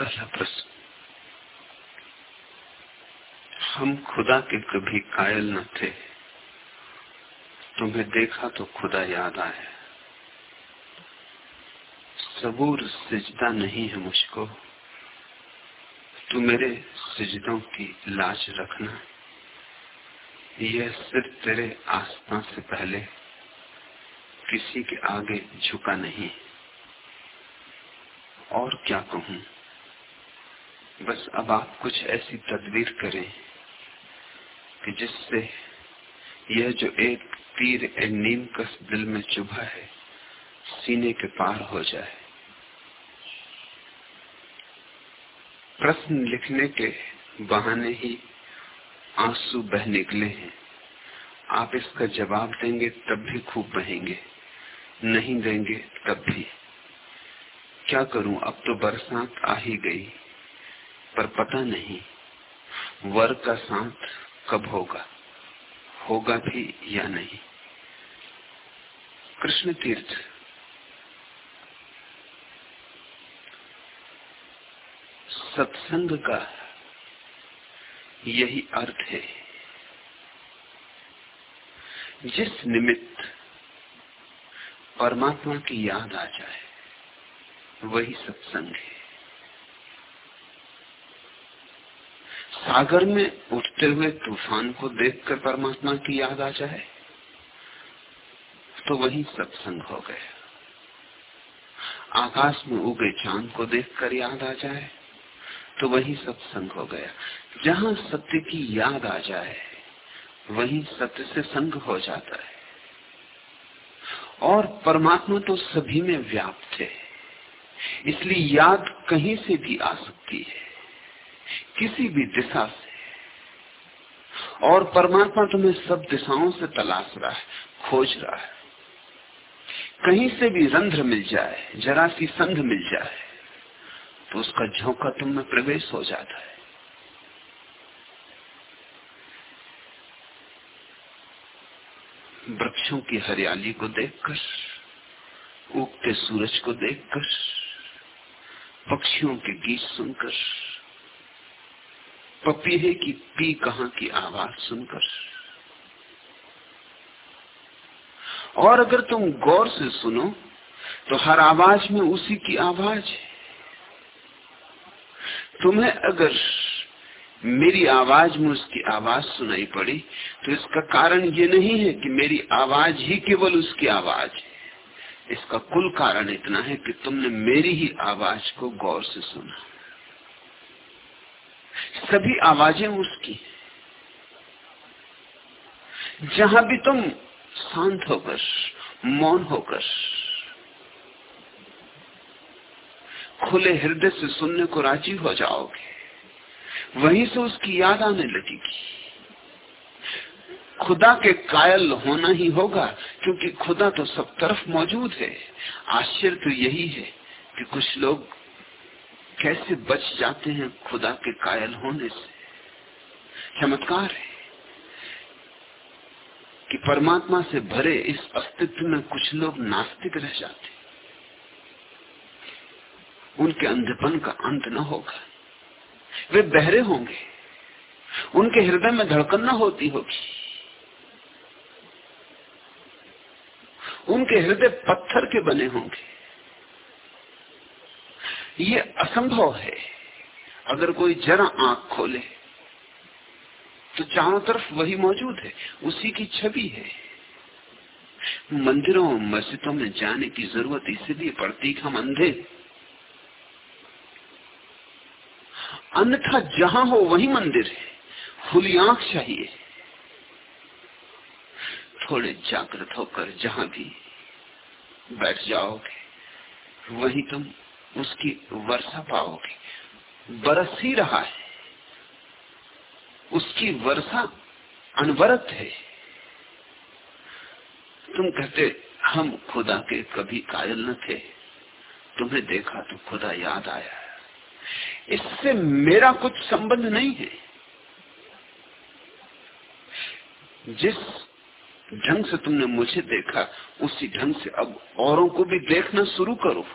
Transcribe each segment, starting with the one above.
पहला प्रश्न। हम खुदा के कभी कायल न थे। तुम्हें देखा तो खुदा याद आया। सबूर सिजदा नहीं है मुझको। तू मेरे सिजदों की लाज रखना। यह सिर्फ़ तेरे आस्था से पहले किसी के आगे झुका नहीं। और क्या कहूँ? बस अब आप कुछ ऐसी तदबीर करें कि जिससे यह जो एक तीर ए नीम कस दिल में चुभा है, सीने के पार हो जाए। प्रश्न लिखने के बहाने ही आँसू बह निकले हैं। आप इसका जवाब देंगे, तब भी खूब बहेंगे। नहीं देंगे, तब भी। क्या करूँ? अब तो बरसात आ ही गई। पर पता नहीं वर का साथ कब होगा होगा भी या नहीं। कृष्ण तीर्थ। सत्संग का यही अर्थ है। जिस निमित्त परमात्मा की याद आ जाए, वही सत्संग है। सागर में उठते हुए तूफ़ान को देखकर परमात्मा की याद आ जाए तो वही सत्संग हो गया। आकाश में उगे चाँद को देखकर याद आ जाए तो वही सत्संग हो गया। जहाँ सत्य की याद आ जाए, वही सत्य से संग हो जाता है। और परमात्मा तो सभी में व्याप्त है, इसलिए याद कहीं से भी आ सकती है। किसी भी दिशा से। और परमात्मा तुम्हें सब दिशाओं से तलाश रहा है, खोज रहा है। कहीं से भी रंध्र मिल जाए, जरा सी संध मिल जाए तो उसका झोंका तुम में प्रवेश हो जाता है। वृक्षों की हरियाली को देखकर, उगते सूरज को देखकर, पक्षियों के गीत सुनकर पपीहे की पी कहा की आवाज़ सुनकर? और अगर तुम गौर से सुनो तो हर आवाज़ में उसी की आवाज़ है। तुम्हें अगर मेरी आवाज़ में उसकी आवाज़ सुनाई पड़ी तो इसका कारण ये नहीं है कि मेरी आवाज़ ही केवल उसकी आवाज़ है। इसका कुल कारण इतना है कि तुमने मेरी ही आवाज़ को गौर से सुना। सभी आवाज़ें उसकी। जहाँ भी तुम शांत होकर, मौन होकर, खुले हृदय से सुनने को राज़ी हो जाओगे, वहीं से उसकी याद आने लगेगी। खुदा के कायल होना ही होगा, क्योंकि खुदा तो सब तरफ़ मौजूद है। आश्चर्य तो यही है कि कुछ लोग कैसे बच जाते हैं खुदा के कायल होने से? चमत्कार है कि परमात्मा से भरे इस अस्तित्व में कुछ लोग नास्तिक रह जाते उनके अंधपन का अंत न होगा। वे बहरे होंगे। उनके हृदय में धड़कन न होती होगी। उनके हृदय पत्थर के बने होंगे। ये असंभव है। अगर कोई जरा आँख खोले तो चारों तरफ़ वही मौजूद है, उसी की छवि है। मंदिरों मस्जिदों में जाने की ज़रूरत इसलिए पड़ती हम अंधे। अन्यथा जहाँ हो वही मंदिर है, खुली आँख चाहिए। थोड़े जागृत होकर जहाँ भी बैठ जाओगे, वही तुम उसकी वर्षा पाओगे। बरस ही रहा है। उसकी वर्षा अनवरत है। तुम कहते, हम खुदा के कभी कायल न थे। तुम्हें देखा तो खुदा याद आया इससे मेरा कुछ संबंध नहीं है। जिस ढंग से तुमने मुझे देखा, उसी ढंग से अब औरों को भी देखना शुरू करो।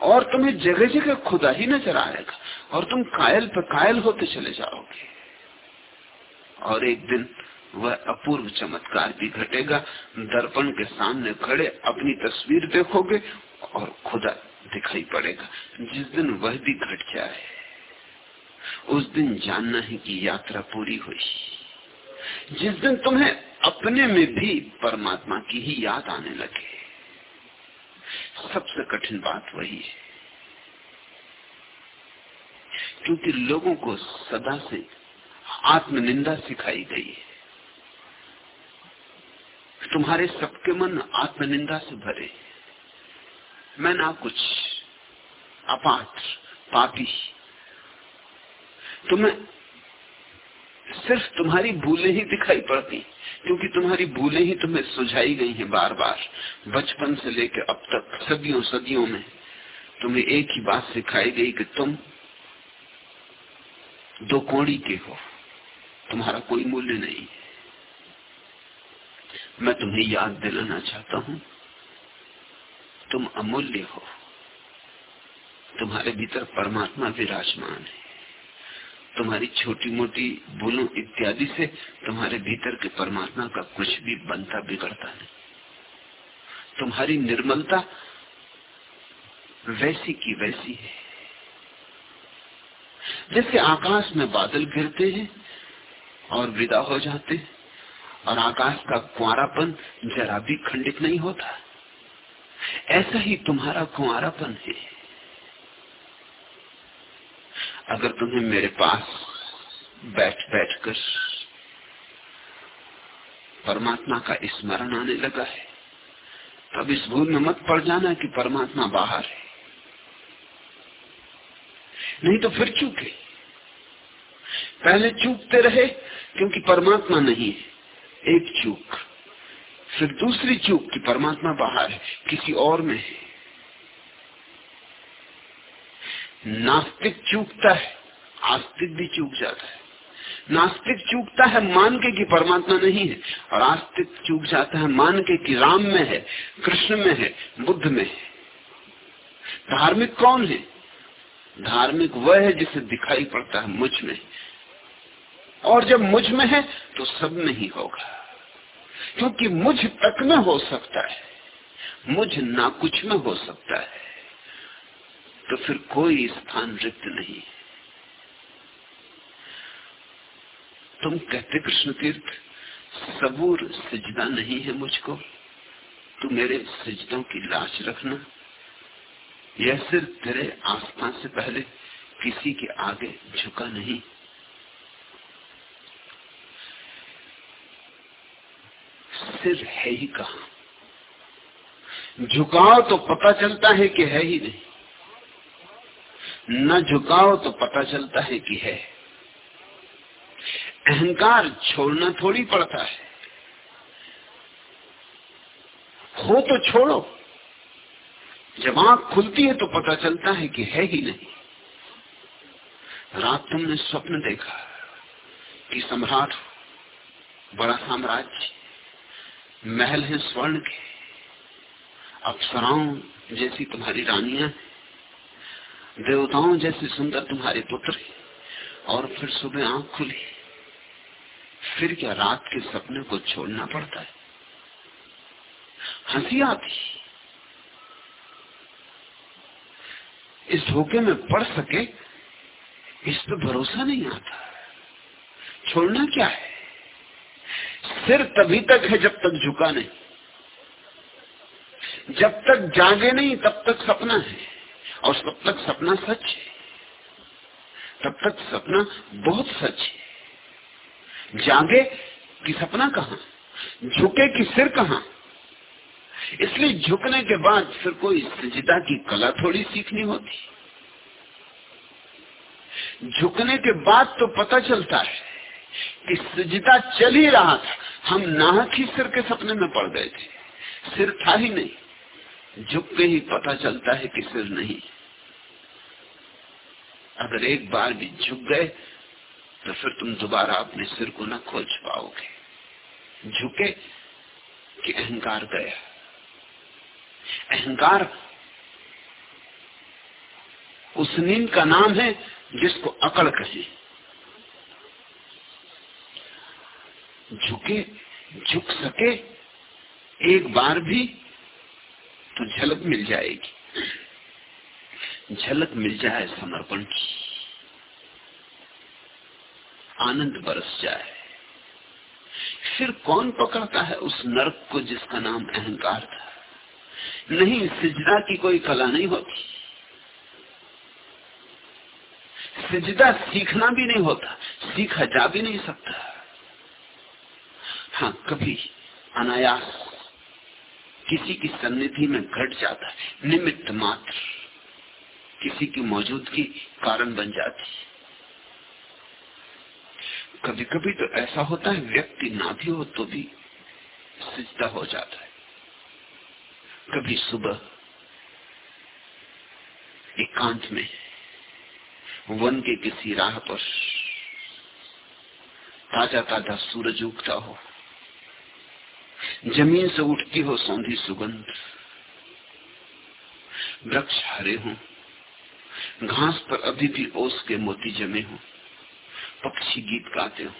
और तुम्हें जगह जगह खुदा ही नज़र आएगा और तुम कायल पर कायल होते चले जाओगे। और एक दिन वह अपूर्व चमत्कार भी घटेगा। दर्पण के सामने खड़े अपनी तस्वीर देखोगे और खुदा दिखाई पड़ेगा। जिस दिन वह भी घट जाए, उस दिन जानना है कि यात्रा पूरी हुई। जिस दिन तुम्हें अपने में भी परमात्मा की ही याद आने लगे। सबसे कठिन बात वही है। क्योंकि लोगों को सदा से आत्मनिंदा सिखाई गई है। तुम्हारे सबके मन आत्मनिंदा से भरे मैं ना कुछ अपात्र पापी। तुम्हें सिर्फ़ तुम्हारी भूलें ही दिखाई पड़ती, क्योंकि तुम्हारी भूलें ही तुम्हें सुझाई गई हैं बार बार बचपन से लेकर अब तक सदियों सदियों में, तुम्हें एक ही बात सिखाई गई कि तुम दो कोड़ी के हो। तुम्हारा कोई मूल्य नहीं है। मैं तुम्हें याद दिलाना चाहता हूँ। तुम अमूल्य हो। तुम्हारे भीतर परमात्मा विराजमान है। तुम्हारी छोटी मोटी भूलों इत्यादि से तुम्हारे भीतर के परमात्मा का कुछ भी बनता बिगड़ता नहीं। तुम्हारी निर्मलता वैसी की वैसी है। जैसे आकाश में बादल गिरते हैं और विदा हो जाते हैं, और आकाश का कुआरापन जरा भी खंडित नहीं होता, ऐसा ही तुम्हारा कुआरापन है। अगर तुम्हें मेरे पास बैठ बैठ कर परमात्मा का स्मरण आने लगा है, तब इस भूल में मत पड़ जाना कि परमात्मा बाहर है। नहीं तो फिर चूके। पहले चूकते रहे, क्योंकि परमात्मा नहीं है। एक चूक, फिर दूसरी चूक की परमात्मा बाहर है, किसी और में है। नास्तिक चूकता है, आस्तिक भी चूक जाता है। नास्तिक चूकता है मान के कि परमात्मा नहीं है, और आस्तिक चूक जाता है मान के कि राम में है, कृष्ण में है, बुद्ध में है। धार्मिक कौन है? धार्मिक वह है जिसे दिखाई पड़ता है मुझमें। और जब मुझमें है तो सब में ही होगा। क्योंकि मुझ तक में हो सकता है, मुझ ना कुछ में हो सकता है। तो फिर कोई स्थान रिक्त नहीं। तुम कहते कृष्ण तीर्थ सबूर सिजदा नहीं है मुझको। तू मेरे सिजदों की लाश रखना। यह सिर्फ़ तेरे आस्था से पहले किसी के आगे झुका नहीं। सिर है ही कहा? झुकाओ तो पता चलता है कि है ही नहीं। न झुकाओ तो पता चलता है कि है। अहंकार छोड़ना थोड़ी पड़ता है। हो तो छोड़ो। जब आँख खुलती है तो पता चलता है कि है ही नहीं। रात तुमने स्वप्न देखा कि सम्राट बड़ा साम्राज्य, महल है स्वर्ण के, अप्सराओं जैसी तुम्हारी रानियाँ देवताओं जैसे सुंदर तुम्हारे पुत्र और फिर सुबह आँख खुली। फिर क्या रात के सपने को छोड़ना पड़ता है? हँसी आती। इस धोखे में पड़ सके, इस पर भरोसा नहीं आता। छोड़ना क्या है? सिर तभी तक है जब तक झुका नहीं। जब तक जागे नहीं, तब तक सपना है। और तब तक सपना सच है। तब तक सपना बहुत सच है। जागे कि सपना कहा? झुके कि सिर कहा? इसलिए झुकने के बाद फिर कोई सजिदा की कला थोड़ी सीखनी होती। झुकने के बाद तो पता चलता है कि सजिदा चल ही रहा था। हम नाहक ही सिर के सपने में पड़ गए थे। सिर था ही नहीं। झुक के ही पता चलता है कि सिर नहीं अगर एक बार भी झुक गए तो फिर तुम दोबारा अपने सिर को न खोज पाओगे झुके कि अहंकार गया। अहंकार उस नींद का नाम है जिसको अकड़ कहे। झुके, झुक सके, एक बार भी तो झलक मिल जाएगी। झलक मिल जाए समर्पण की, आनंद बरस जाए। फिर कौन पकड़ता है उस नरक को जिसका नाम अहंकार था? नहीं, सिजदा की कोई कला नहीं होती। सिजदा सीखना भी नहीं होता, सीखा जा भी नहीं सकता। हाँ कभी अनायास किसी की सन्निधि में घट जाता है निमित्त मात्र। किसी की मौजूदगी कारण बन जाती कभी कभी तो ऐसा होता है, व्यक्ति ना भी हो तो भी सिजदा हो जाता है। कभी सुबह एकांत में वन के किसी राह पर ताज़ा ताज़ा सूरज उगता हो, ज़मीन से उठती हो सौंधी सुगंध, वृक्ष हरे हो घास पर अभी भी ओस के मोती जमे हो। पक्षी गीत गाते हो।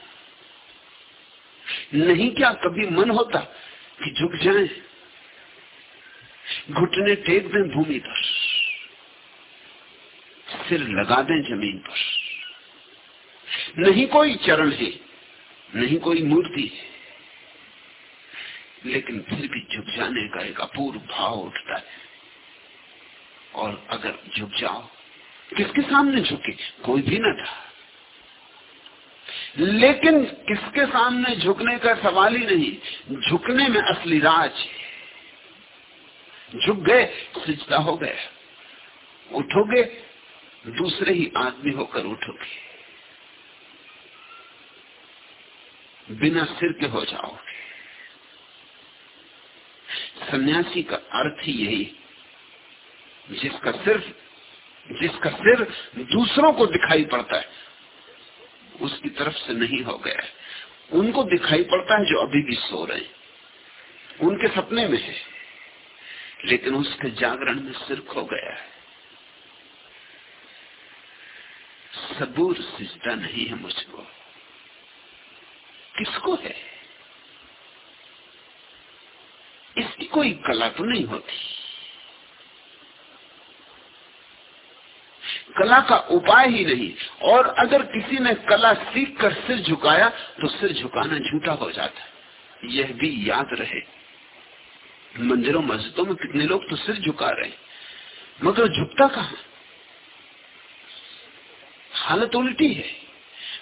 नहीं क्या कभी मन होता कि झुक जाए? घुटने टेक दें भूमि पर। सिर लगा दें ज़मीन पर। नहीं कोई चरण है, नहीं कोई मूर्ति है। लेकिन फिर भी झुक जाने का एक अपूर्व भाव उठता है। और अगर झुक जाओ किसके सामने झुके? कोई भी न था। लेकिन किसके सामने झुकने का सवाल ही नहीं? झुकने में असली राज है। झुक गए, सिजदा हो गए। उठोगे, दूसरे ही आदमी होकर उठोगे। बिना सिर के हो जाओगे। सन्यासी का अर्थ ही यही, जिसका सिर्फ़ जिसका सिर दूसरों को दिखाई पड़ता है, उसकी तरफ़ से नहीं हो गया है। उनको दिखाई पड़ता है जो अभी भी सो रहे हैं। उनके सपने में है, लेकिन उसके जागरण में सिर खो गया है। सबूर सिजदा नहीं है मुझको। किसको है? इसकी कोई कला तो नहीं होती। कला का उपाय ही नहीं। और अगर किसी ने कला सीख कर सिर झुकाया तो सिर झुकाना झूठा हो जाता है। यह भी याद रहे। मंदिरों, मस्जिदों में कितने लोग तो सिर झुका रहे मगर झुकता कहा? हालत उल्टी है।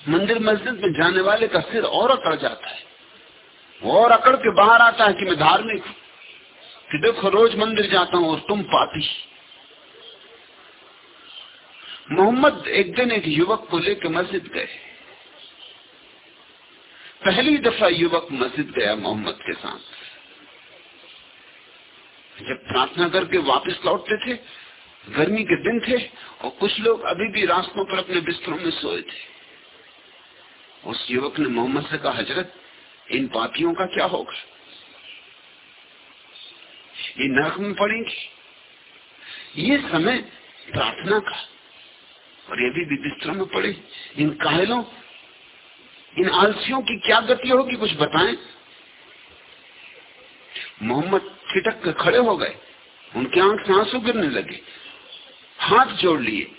मंदिर, मस्जिद में जाने वाले का सिर और अकड़ जाता है। वो और अकड़ के बाहर आता है कि मैं धार्मिक देखो, रोज मंदिर जाता हूँ और तुम पापी। मोहम्मद एक दिन एक युवक को लेकर मस्जिद गए। पहली दफ़ा युवक मस्जिद गया मोहम्मद के साथ। जब प्रार्थना करके वापस लौटते थे, गर्मी के दिन थे, और कुछ लोग अभी भी रास्तों पर अपने बिस्तरों में सोए थे। उस युवक ने मोहम्मद से कहा, हज़रत, इन पापियों का क्या होगा? ये नरक में पड़ेंगे। ये समय प्रार्थना का और ये भी बिस्तरों में पड़े। इन कायलों इन आलसियों की क्या गति होगी, कुछ बताएँ? मोहम्मद छिटक के खड़े हो गए। उनके आँख से आँसू गिरने लगे। हाथ जोड़ लिए।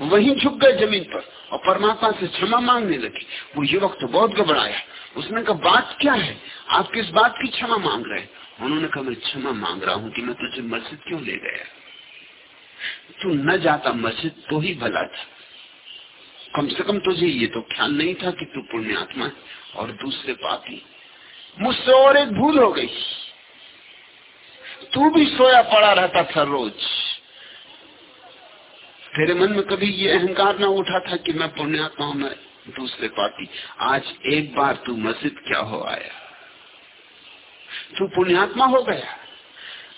वहीं झुक गए ज़मीन पर और परमात्मा से क्षमा मांगने लगे। वो युवक तो बहुत घबराया। उसने कहा, बात क्या है? आप किस बात की क्षमा मांग रहे हैं? उन्होंने कहा, मैं क्षमा मांग रहा हूँ कि मैं तुझे मस्जिद क्यों ले गया? तू न जाता मस्जिद तो ही भला था। कम से कम तुझे ये तो ख्याल नहीं था कि तू पुण्यात्मा है और दूसरे पापी मुझसे और एक भूल हो गई। तू भी सोया पड़ा रहता था रोज। तेरे मन में कभी ये अहंकार ना उठा था कि मैं पुण्यात्मा मैं दूसरे पापी। आज एक बार तू मस्जिद क्या हो आया? तू पुण्यात्मा हो गया?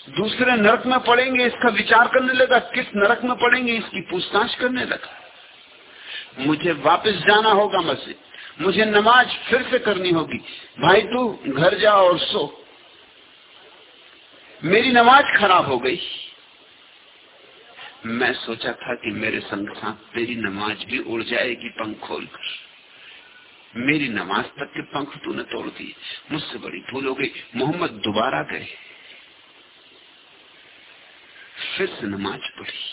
दूसरे नरक में पड़ेंगे, इसका विचार करने लगा, किस नरक में पड़ेंगे, इसकी पूछताछ करने लगा। मुझे वापस जाना होगा मस्जिद, मुझे नमाज़ फिर से करनी होगी। भाई, तू घर जा और सो। मेरी नमाज़ खराब हो गई। मैं सोचा था कि मेरे संग साथ तेरी नमाज़ भी उड़ जाएगी पंख खोलकर। मेरी नमाज़ तक के पंख तूने तोड़ दिए। मुझसे बड़ी भूल हो गई। मोहम्मद दोबारा गए। फिर से नमाज़ पढ़ी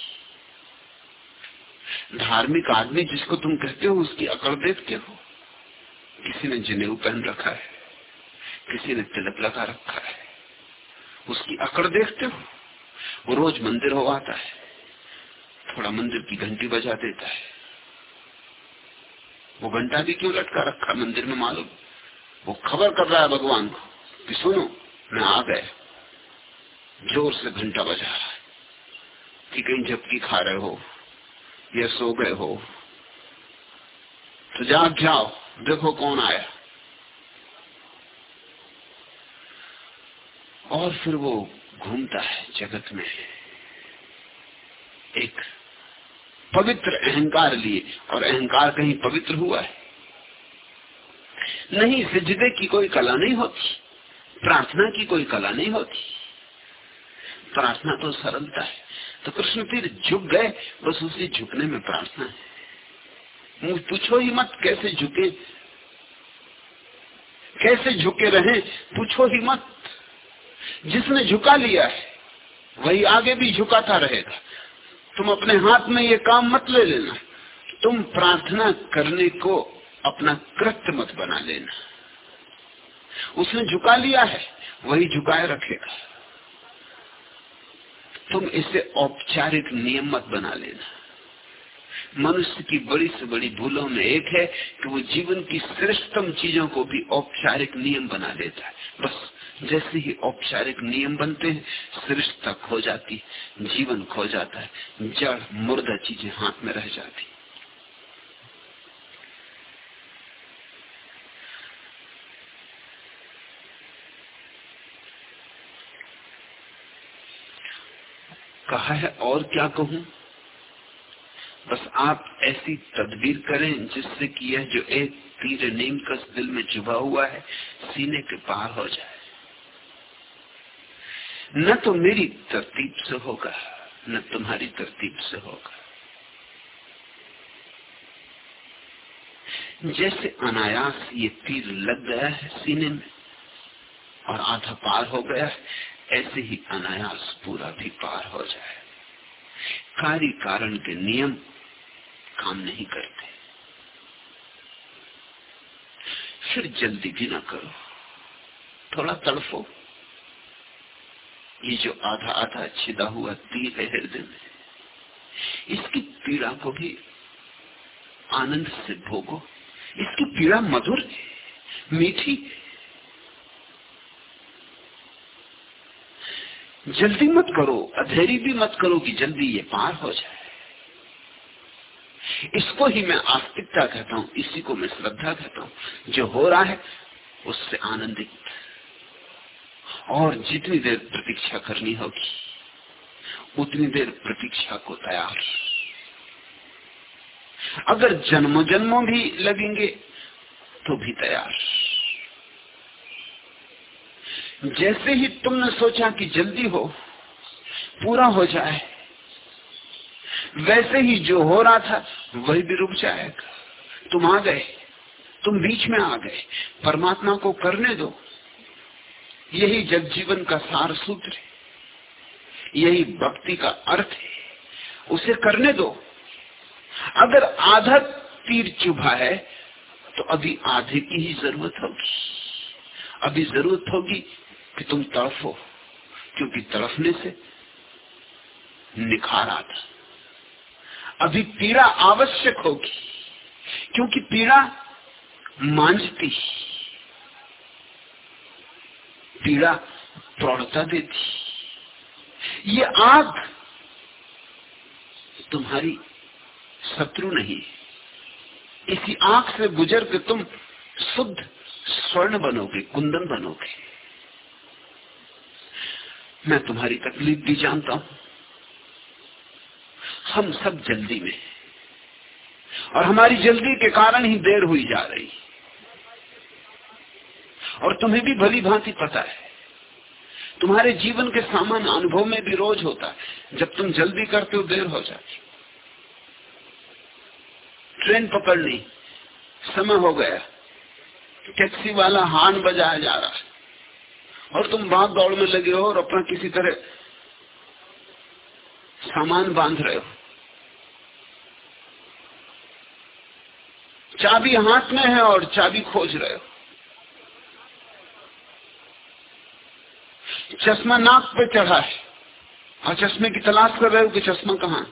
धार्मिक आदमी जिसको तुम कहते हो, उसकी अकड़ देखते हो। किसी ने जनेऊ पहन रखा है, किसी ने तिलक लगा रखा है। उसकी अकड़ देखते हो, वो रोज मंदिर हो आता है, थोड़ा मंदिर की घंटी बजा देता है। वो घंटा भी क्यों लटका रखा मंदिर में मालूम? वो खबर कर रहा है भगवान को कि सुनो, मैं आ गए ज़ोर से घंटा बजा रहा है। कि कहीं झपकी खा रहे हो या सो गए हो तो जाग जाओ, देखो कौन आया। और फिर वो घूमता है, जगत में एक पवित्र अहंकार लिए, और अहंकार कहीं पवित्र हुआ है। नहीं, सिजदे की कोई कला नहीं होती, प्रार्थना की कोई कला नहीं होती। प्रार्थना तो सरलता है। तो कृष्ण फिर झुक गए, बस उसी झुकने में प्रार्थना है। मुझ पूछो ही मत कैसे झुके। कैसे झुके रहे, पूछो ही मत। जिसने झुका लिया है, वही आगे भी झुकाता रहेगा। तुम अपने हाथ में ये काम मत ले लेना। तुम प्रार्थना करने को अपना कृत्य मत बना लेना। उसने झुका लिया है, वही झुकाए रखेगा। तुम इसे औपचारिक नियम मत बना लेना। मनुष्य की बड़ी से बड़ी भूलों में एक है कि वो जीवन की श्रेष्ठतम चीज़ों को भी औपचारिक नियम बना लेता है। बस जैसे ही औपचारिक नियम बनते हैं, श्रेष्ठता खो जाती, जीवन खो जाता है, जड़ मुर्दा चीज़ें हाथ में रह जाती। कहा है और क्या कहूँ? बस आप ऐसी तदबीर करें जिससे कि यह जो एक तीर नीम कस दिल में चुभा हुआ है, सीने के पार हो जाए। न तो मेरी तरतीब से होगा, न तुम्हारी तरतीब से होगा। जैसे अनायास ये तीर लग गया है सीने में और आधा पार हो गया है ऐसे ही अनायास पूरा भी पार हो जाए। कार्य कारण के नियम काम नहीं करते। फिर जल्दी भी ना करो। थोड़ा तड़फो। ये जो आधा आधा छिदा हुआ तीर है हृदय में इसकी पीड़ा को भी आनंद से भोगो। इसकी पीड़ा मधुर है, मीठी जल्दी मत करो, अधेरी भी मत करो कि जल्दी ये पार हो जाए। इसको ही मैं आस्तिकता कहता हूँ, इसी को मैं श्रद्धा कहता हूँ। जो हो रहा है, उससे आनंदित। और जितनी देर प्रतीक्षा करनी होगी, उतनी देर प्रतीक्षा को तैयार। अगर जन्मों जन्मों भी लगेंगे तो भी तैयार। जैसे ही तुमने सोचा कि जल्दी हो, पूरा हो जाए, वैसे ही जो हो रहा था, वही भी रुक जाएगा। तुम आ गए, तुम बीच में आ गए, परमात्मा को करने दो। यही जग जीवन का सार सूत्र है, यही भक्ति का अर्थ है, उसे करने दो। अगर आधा तीर चुभा है तो अभी आधे की ही ज़रूरत होगी, अभी ज़रूरत होगी कि तुम तड़फो क्योंकि तड़फने से निखार आता अभी पीड़ा आवश्यक होगी, क्योंकि पीड़ा मांझती पीड़ा प्रौढ़ता देती ये आग तुम्हारी शत्रु नहीं इसी आँख से गुजर के तुम शुद्ध स्वर्ण बनोगे, कुंदन बनोगे। मैं तुम्हारी तकलीफ़ भी जानता हूँ। हम सब जल्दी में और हमारी जल्दी के कारण ही देर हुई जा रही। और तुम्हें भी भली भांति पता है, तुम्हारे जीवन के सामान्य अनुभव में भी रोज होता है। जब तुम जल्दी करते हो, देर हो जाती। ट्रेन पकड़नी, समय हो गया। टैक्सी वाला हान बजाया जा रहा है। और तुम भाग दौड़ में लगे हो और अपना किसी तरह सामान बाँध रहे हो। चाबी हाथ में है और चाबी खोज रहे हो। चश्मा नाक पे चढ़ा है। और चश्मे की तलाश कर रहे हो कि चश्मा कहा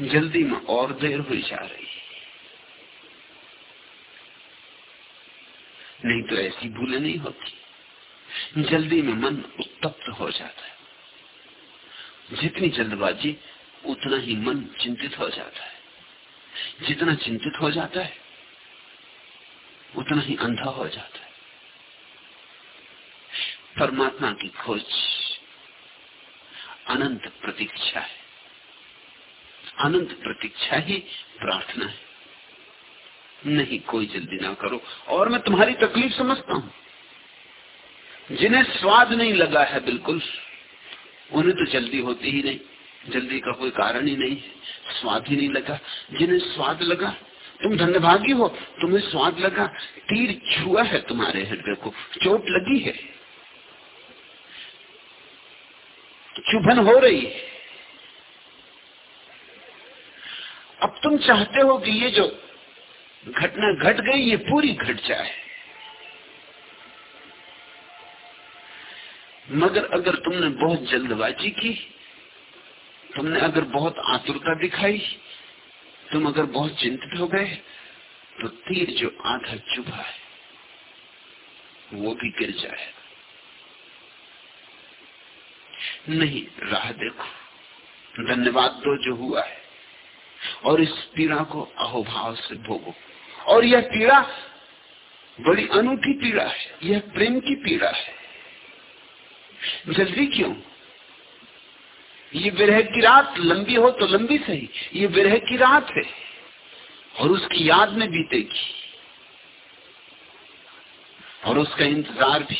जल्दी में और देर हुई जा रही है। नहीं तो ऐसी भूलें नहीं होती। जल्दी में मन उत्तप्त हो जाता है। जितनी जल्दबाजी, उतना ही मन चिंतित हो जाता है। जितना चिंतित हो जाता है, उतना ही अंधा हो जाता है। परमात्मा की खोज अनंत प्रतीक्षा है। अनंत प्रतीक्षा ही प्रार्थना है। नहीं, कोई जल्दी ना करो। और मैं तुम्हारी तकलीफ़ समझता हूँ। जिन्हें स्वाद नहीं लगा है बिल्कुल, उन्हें तो जल्दी होती ही नहीं। जल्दी का कोई कारण ही नहीं। है स्वाद ही नहीं लगा। जिन्हें स्वाद लगा, तुम धन्यभागी हो, तुम्हें स्वाद लगा। तीर छुआ है तुम्हारे हृदय को, चोट लगी है। चुभन हो रही है। अब तुम चाहते हो कि ये जो घटना घट गई, ये पूरी घट जाए। मगर अगर तुमने बहुत जल्दबाजी की, तुमने अगर बहुत आतुरता दिखाई, तुम अगर बहुत चिंतित हो गए तो तीर जो आधा चुभा है, वो भी गिर जाएगा नहीं, राह देखो। धन्यवाद दो जो हुआ है, और इस पीड़ा को अहोभाव से भोगो। और यह पीड़ा बड़ी अनूठी पीड़ा है, यह प्रेम की पीड़ा है। जल्दी क्यों? ये विरह की रात लंबी हो तो लंबी सही, ये विरह की रात है और उसकी याद में बीतेगी। और उसका इंतज़ार भी,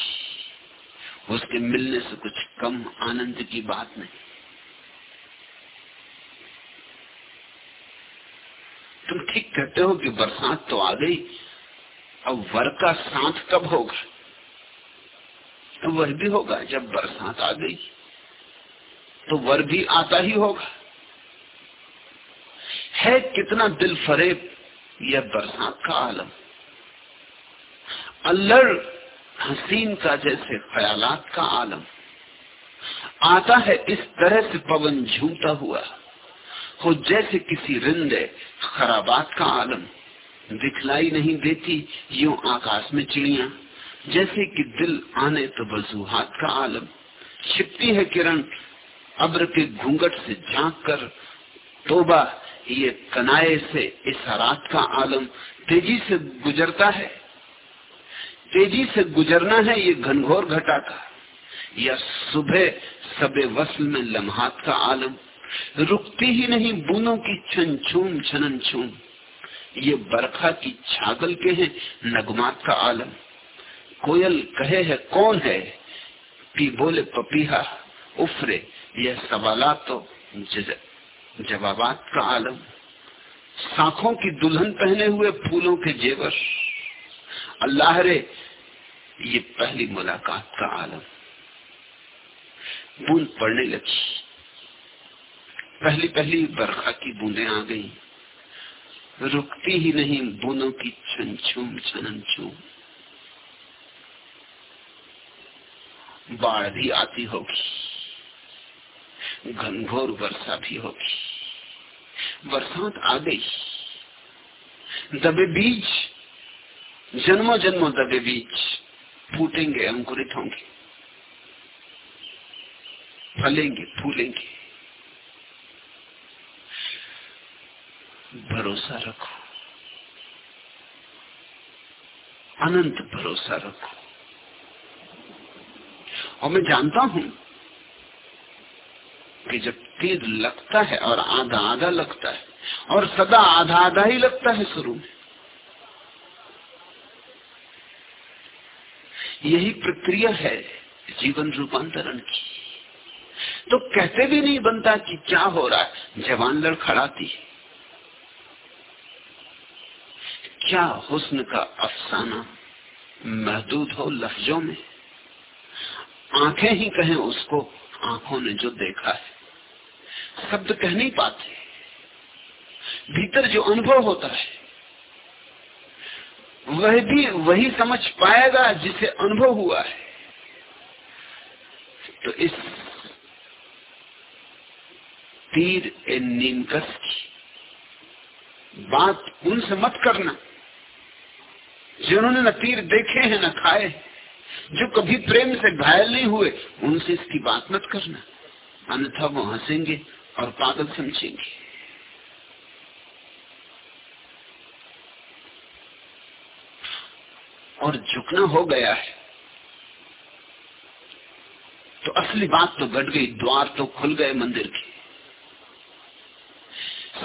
उसके मिलने से कुछ कम आनंद की बात नहीं तुम ठीक कहते हो कि बरसात तो आ गई, अब वर का साथ कब होगा? तो वह भी होगा, जब बरसात आ गई तो वर भी आता ही होगा। है कितना दिल फरेब, यह बरसात का आलम। अल्लड़ हसीन का जैसे ख्यालात का आलम। आता है इस तरह से पवन झूमता हुआ। हो जैसे किसी रिंदे खराबात का आलम। दिखलाई नहीं देती, यूँ आकाश में चिड़िया। जैसे कि दिल आने तो वजूहात का आलम। छिपती है किरण, अब्र के घूंघट से झाँक कर तोबा, ये कनाए से इस रात का आलम। तेज़ी से गुजरता है। तेज़ी से गुजरना है, ये घनघोर घटा का या सुबह सबे वसल में लम्हात का आलम। रुकती ही नहीं, बूंदों की छन छूम छनन छूम ये बरखा की छागल के हैं नगमात का आलम। कोयल कहे है, कौन है? पी बोले, पपीहा, उफरे, यह सवालात तो जवाबात का आलम। साखों की दुल्हन पहने हुए फूलों के जेवर। अल्लाह रे, ये पहली मुलाकात का आलम। बूंद पड़ने लगी। पहली पहली बरखा की बूंदें आ गई। रुकती ही नहीं बूंदों की छन छूम छनन छूम बाढ़ भी आती होगी। घनघोर वर्षा भी होगी। बरसात आ गई। दबे बीज जन्मों जन्मों दबे बीज फूटेंगे, अंकुरित होंगे। फलेंगे, फूलेंगे। भरोसा रखो। अनंत भरोसा रखो। और मैं जानता हूँ कि जब तीर लगता है और आधा आधा लगता है, और सदा आधा आधा ही लगता है शुरू में, यही प्रक्रिया है जीवन रूपांतरण की। तो कहते भी नहीं बनता कि क्या हो रहा है। जवान लड़खड़ाती है। क्या हुस्न का अफसाना महदूद हो लफ्जों में? आँखें ही कहें उसको, आँखों ने जो देखा है। शब्द कह नहीं पाते। भीतर जो अनुभव होता है, वह भी वही समझ पाएगा जिसे अनुभव हुआ है। तो इस तीर ए नीमकस की बात उनसे मत करना। जिन्होंने न तीर देखे हैं, न खाए, जो कभी प्रेम से घायल नहीं हुए, उनसे इसकी बात मत करना। अन्यथा वो हंसेंगे और पागल समझेंगे। और झुकना हो गया है तो असली बात तो घट गई, द्वार तो खुल गए मंदिर के।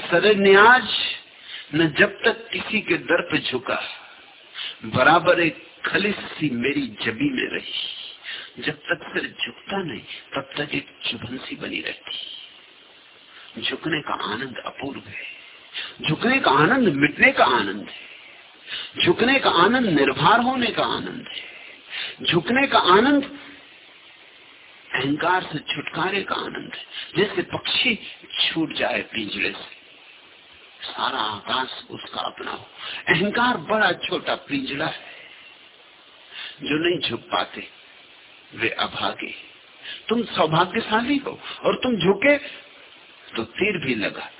सर न्याज न जब तक किसी के दर पे झुका। बराबर एक खलिश सी मेरी जबी में रही। जब तक सिर झुकता नहीं, तब तक एक चुभन सी बनी रहती। झुकने का आनंद अपूर्व है। झुकने का आनंद मिटने का आनंद है। झुकने का आनंद निर्भर होने का आनंद है। झुकने का आनंद अहंकार से छुटकारे का आनंद है। जैसे पक्षी छूट जाए पिंजड़े से। सारा आकाश उसका अपना हो। अहंकार बड़ा छोटा पिंजड़ा है। जो नहीं झुक पाते, वे अभागे। तुम सौभाग्यशाली हो और तुम झुके तो तीर भी लगा।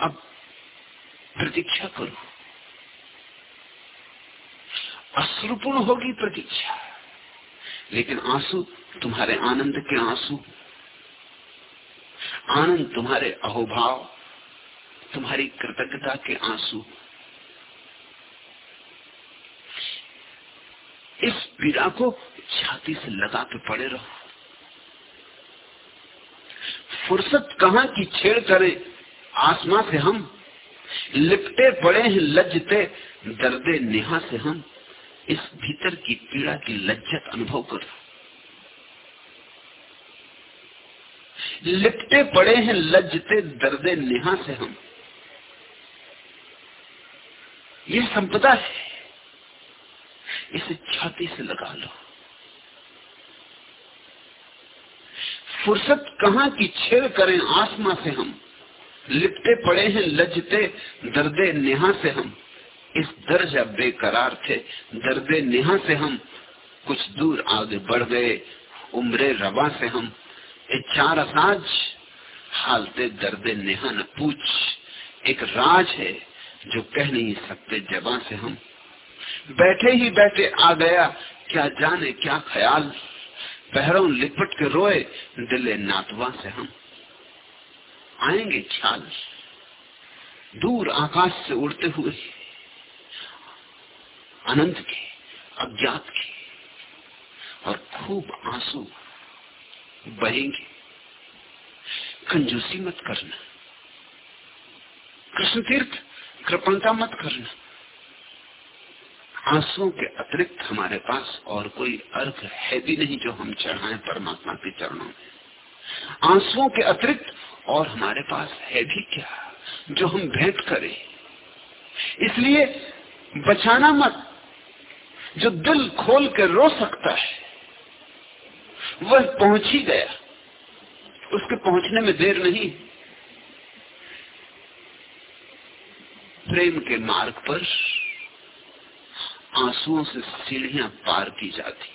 अब प्रतीक्षा करो। अश्रुपूर्ण होगी प्रतीक्षा। लेकिन आँसू, तुम्हारे आनंद के आँसू आनंद तुम्हारे अहोभाव, तुम्हारी कृतज्ञता के आँसू। इस पीड़ा को छाती से लगा के पड़े रहो। फुर्सत कहा की छेड़ करे? आसमां से हम, लिपटे पड़े हैं लज्जते, दर्दे नेहा से हम। इस भीतर की पीड़ा की लज्जत अनुभव करो। लिपटे पड़े हैं, लज्जते, दर्दे नेहा से हम। ये संपदा है। इसे छाती से लगा लो। फुर्सत कहा की छेड़ करें आसमा से हम? लिपटे पड़े हैं, लज्जते, दर्दे नेहा से हम। इस दर्जा बेकरार थे, दर्दे नेहा से हम। कुछ दूर आगे बढ़ गए, उम्रे रवा से हम। चार असाज, हालते दर्दे नेहा न पूछ। एक राज है जो कह नहीं सकते जबा से हम। बैठे ही बैठे आ गया, क्या जाने क्या ख्याल। पहरों लिपट के रोए, दिले नातवा से हम। आएँगे ख्याल दूर आकाश से उड़ते हुए अनंत के, अज्ञात के, और खूब आँसू बहेंगे कंजूसी मत करना। कृष्ण तीर्थ कृपणता मत करना। आंसुओं के अतिरिक्त हमारे पास और कोई अर्थ है भी नहीं जो हम चढ़ाए परमात्मा के चरणों में। आंसुओं के अतिरिक्त और हमारे पास है भी क्या जो हम भेंट करें? इसलिए बचाना मत। जो दिल खोल के रो सकता है वह पहुँच ही गया। उसके पहुँचने में देर नहीं। प्रेम के मार्ग पर आंसुओं से सीढ़ियाँ पार की जाती।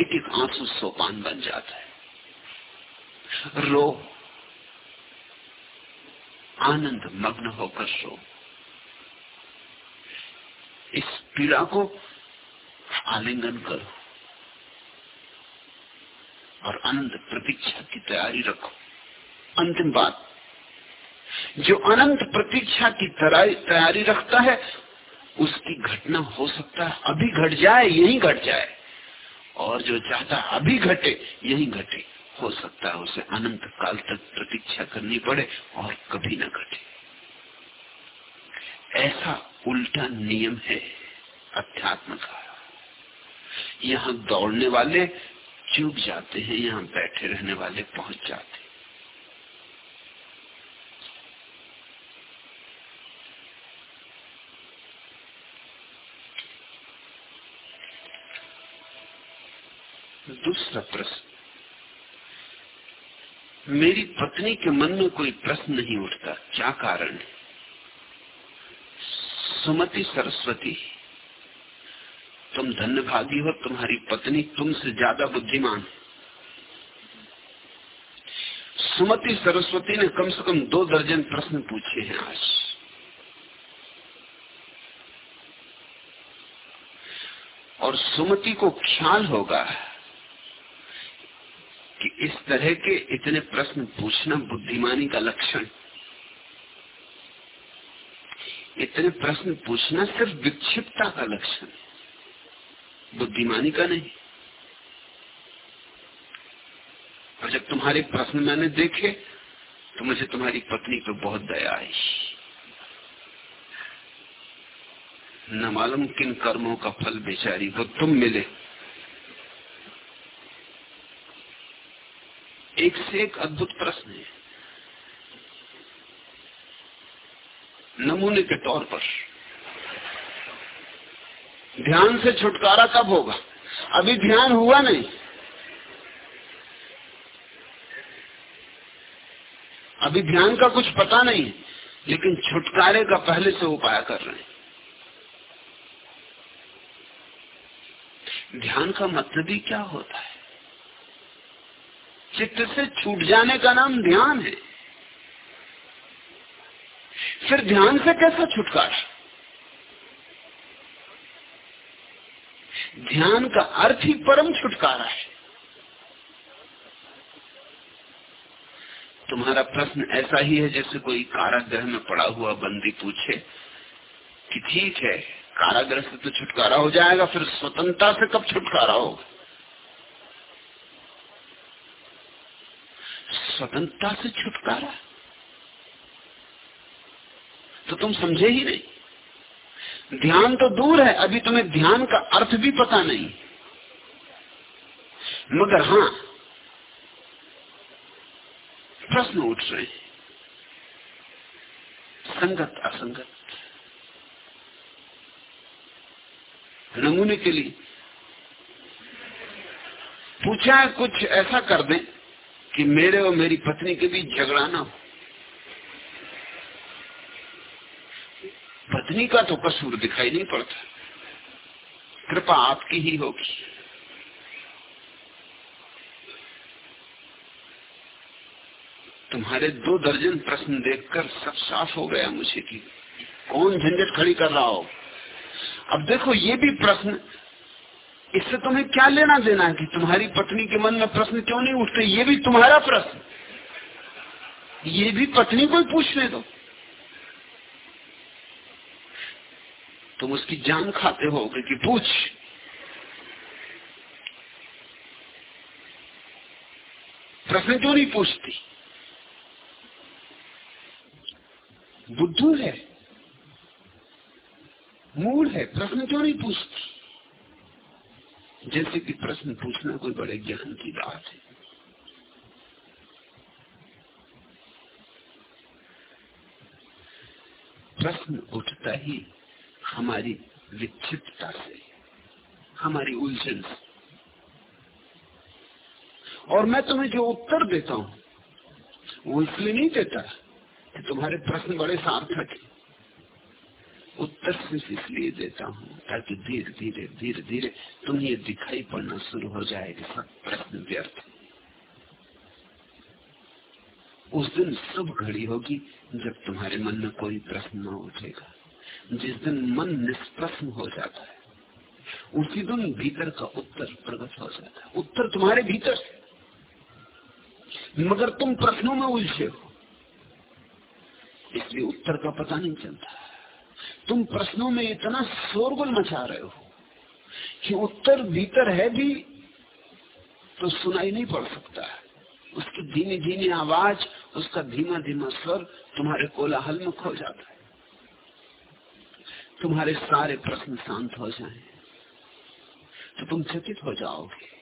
एक एक आँसू सोपान बन जाता है। रो। आनंद मग्न होकर रो। इस पीड़ा को आलिंगन करो। और अनंत प्रतीक्षा की तैयारी रखो। अंतिम बात, जो अनंत प्रतीक्षा की तैयारी रखता है, उसकी घटना हो सकता है। अभी घट जाए, यही घट जाए। और जो चाहता अभी घटे, यही घटे। हो सकता है उसे अनंत काल तक प्रतीक्षा करनी पड़े और कभी न घटे। ऐसा उल्टा नियम है अध्यात्म का। यहाँ दौड़ने वाले चूक जाते हैं, यहाँ बैठे रहने वाले पहुँच जाते दूसरा प्रश्न। मेरी पत्नी के मन में कोई प्रश्न नहीं उठता। क्या कारण है? सुमति सरस्वती। तुम धन्य भागी हो, तुम्हारी पत्नी तुमसे ज़्यादा बुद्धिमान सुमति सरस्वती ने कम से कम दो दर्जन प्रश्न पूछे हैं आज। और सुमति को ख्याल होगा कि इस तरह के इतने प्रश्न पूछना बुद्धिमानी का लक्षण। इतने प्रश्न पूछना सिर्फ़ विक्षिप्तता का लक्षण। बुद्धिमानी का नहीं। और जब तुम्हारे प्रश्न मैंने देखे तो मुझे तुम्हारी पत्नी पर बहुत दया आई। न मालूम किन कर्मों का फल बेचारी वो तुम मिले। एक से एक अद्भुत प्रश्न है। नमूने के तौर पर ध्यान से छुटकारा कब होगा? अभी ध्यान हुआ नहीं। अभी ध्यान का कुछ पता नहीं, लेकिन छुटकारे का पहले से उपाय कर रहे हैं। ध्यान का मतलब ही क्या होता है? चित्त से छूट जाने का नाम ध्यान है। फिर ध्यान से कैसा छुटकारा? ध्यान का अर्थ ही परम छुटकारा है। तुम्हारा प्रश्न ऐसा ही है जैसे कोई कारागृह में पड़ा हुआ बंदी पूछे कि ठीक है, कारागृह से तो छुटकारा हो जाएगा, फिर स्वतंत्रता से कब छुटकारा होगा? स्वतंत्रता से छुटकारा? तो तुम समझे ही नहीं। ध्यान तो दूर है, अभी तुम्हें ध्यान का अर्थ भी पता नहीं। मगर हाँ, प्रश्न उठ रहे संगत, असंगत। नमूने के लिए पूछा है कुछ ऐसा कर दें कि मेरे और मेरी पत्नी के बीच झगड़ा ना हो। पत्नी का तो कसूर दिखाई नहीं पड़ता। कृपा आपकी ही होगी। तुम्हारे दो दर्जन प्रश्न देखकर सब साफ़ हो गया मुझे कि कौन झंझट खड़ी कर रहा हो? अब देखो, ये भी प्रश्न, इससे तुम्हें क्या लेना देना है कि तुम्हारी पत्नी के मन में प्रश्न क्यों नहीं उठते? ये भी तुम्हारा प्रश्न। ये भी पत्नी को पूछने दो। तुम उसकी जान खाते हो कि पूछ। प्रश्न क्यों नहीं पूछती? बुद्धू है मूड है, प्रश्न क्यों नहीं पूछती? जैसे कि प्रश्न पूछना कोई बड़े ज्ञान की बात है। प्रश्न उठता ही हमारी विक्षिप्तता से, हमारी उलझन से। और मैं तुम्हें जो उत्तर देता हूँ, वो इसलिए नहीं देता कि तुम्हारे प्रश्न बड़े सार्थक है। उत्तर सिर्फ़ इसलिए देता हूँ ताकि धीरे धीरे धीरे धीरे तुम्हें ये दिखाई पड़ना शुरू हो जाए कि सब प्रश्न व्यर्थ उस दिन शुभ घड़ी होगी जब तुम्हारे मन में कोई प्रश्न न उठेगा। जिस दिन मन निष्प्रश्न हो जाता है, उसी दिन भीतर का उत्तर प्रकट हो जाता है। उत्तर तुम्हारे भीतर से। मगर तुम प्रश्नों में उलझे हो। इसलिए उत्तर का पता नहीं चलता। तुम प्रश्नों में इतना शोरगुल मचा रहे हो कि उत्तर भीतर है भी तो सुनाई नहीं पड़ सकता है। उसकी धीमी धीमी आवाज़, उसका धीमा धीमा स्वर तुम्हारे कोलाहल में खो जाता है। तुम्हारे सारे प्रश्न शांत हो जाएँ, तो तुम चकित हो जाओगे।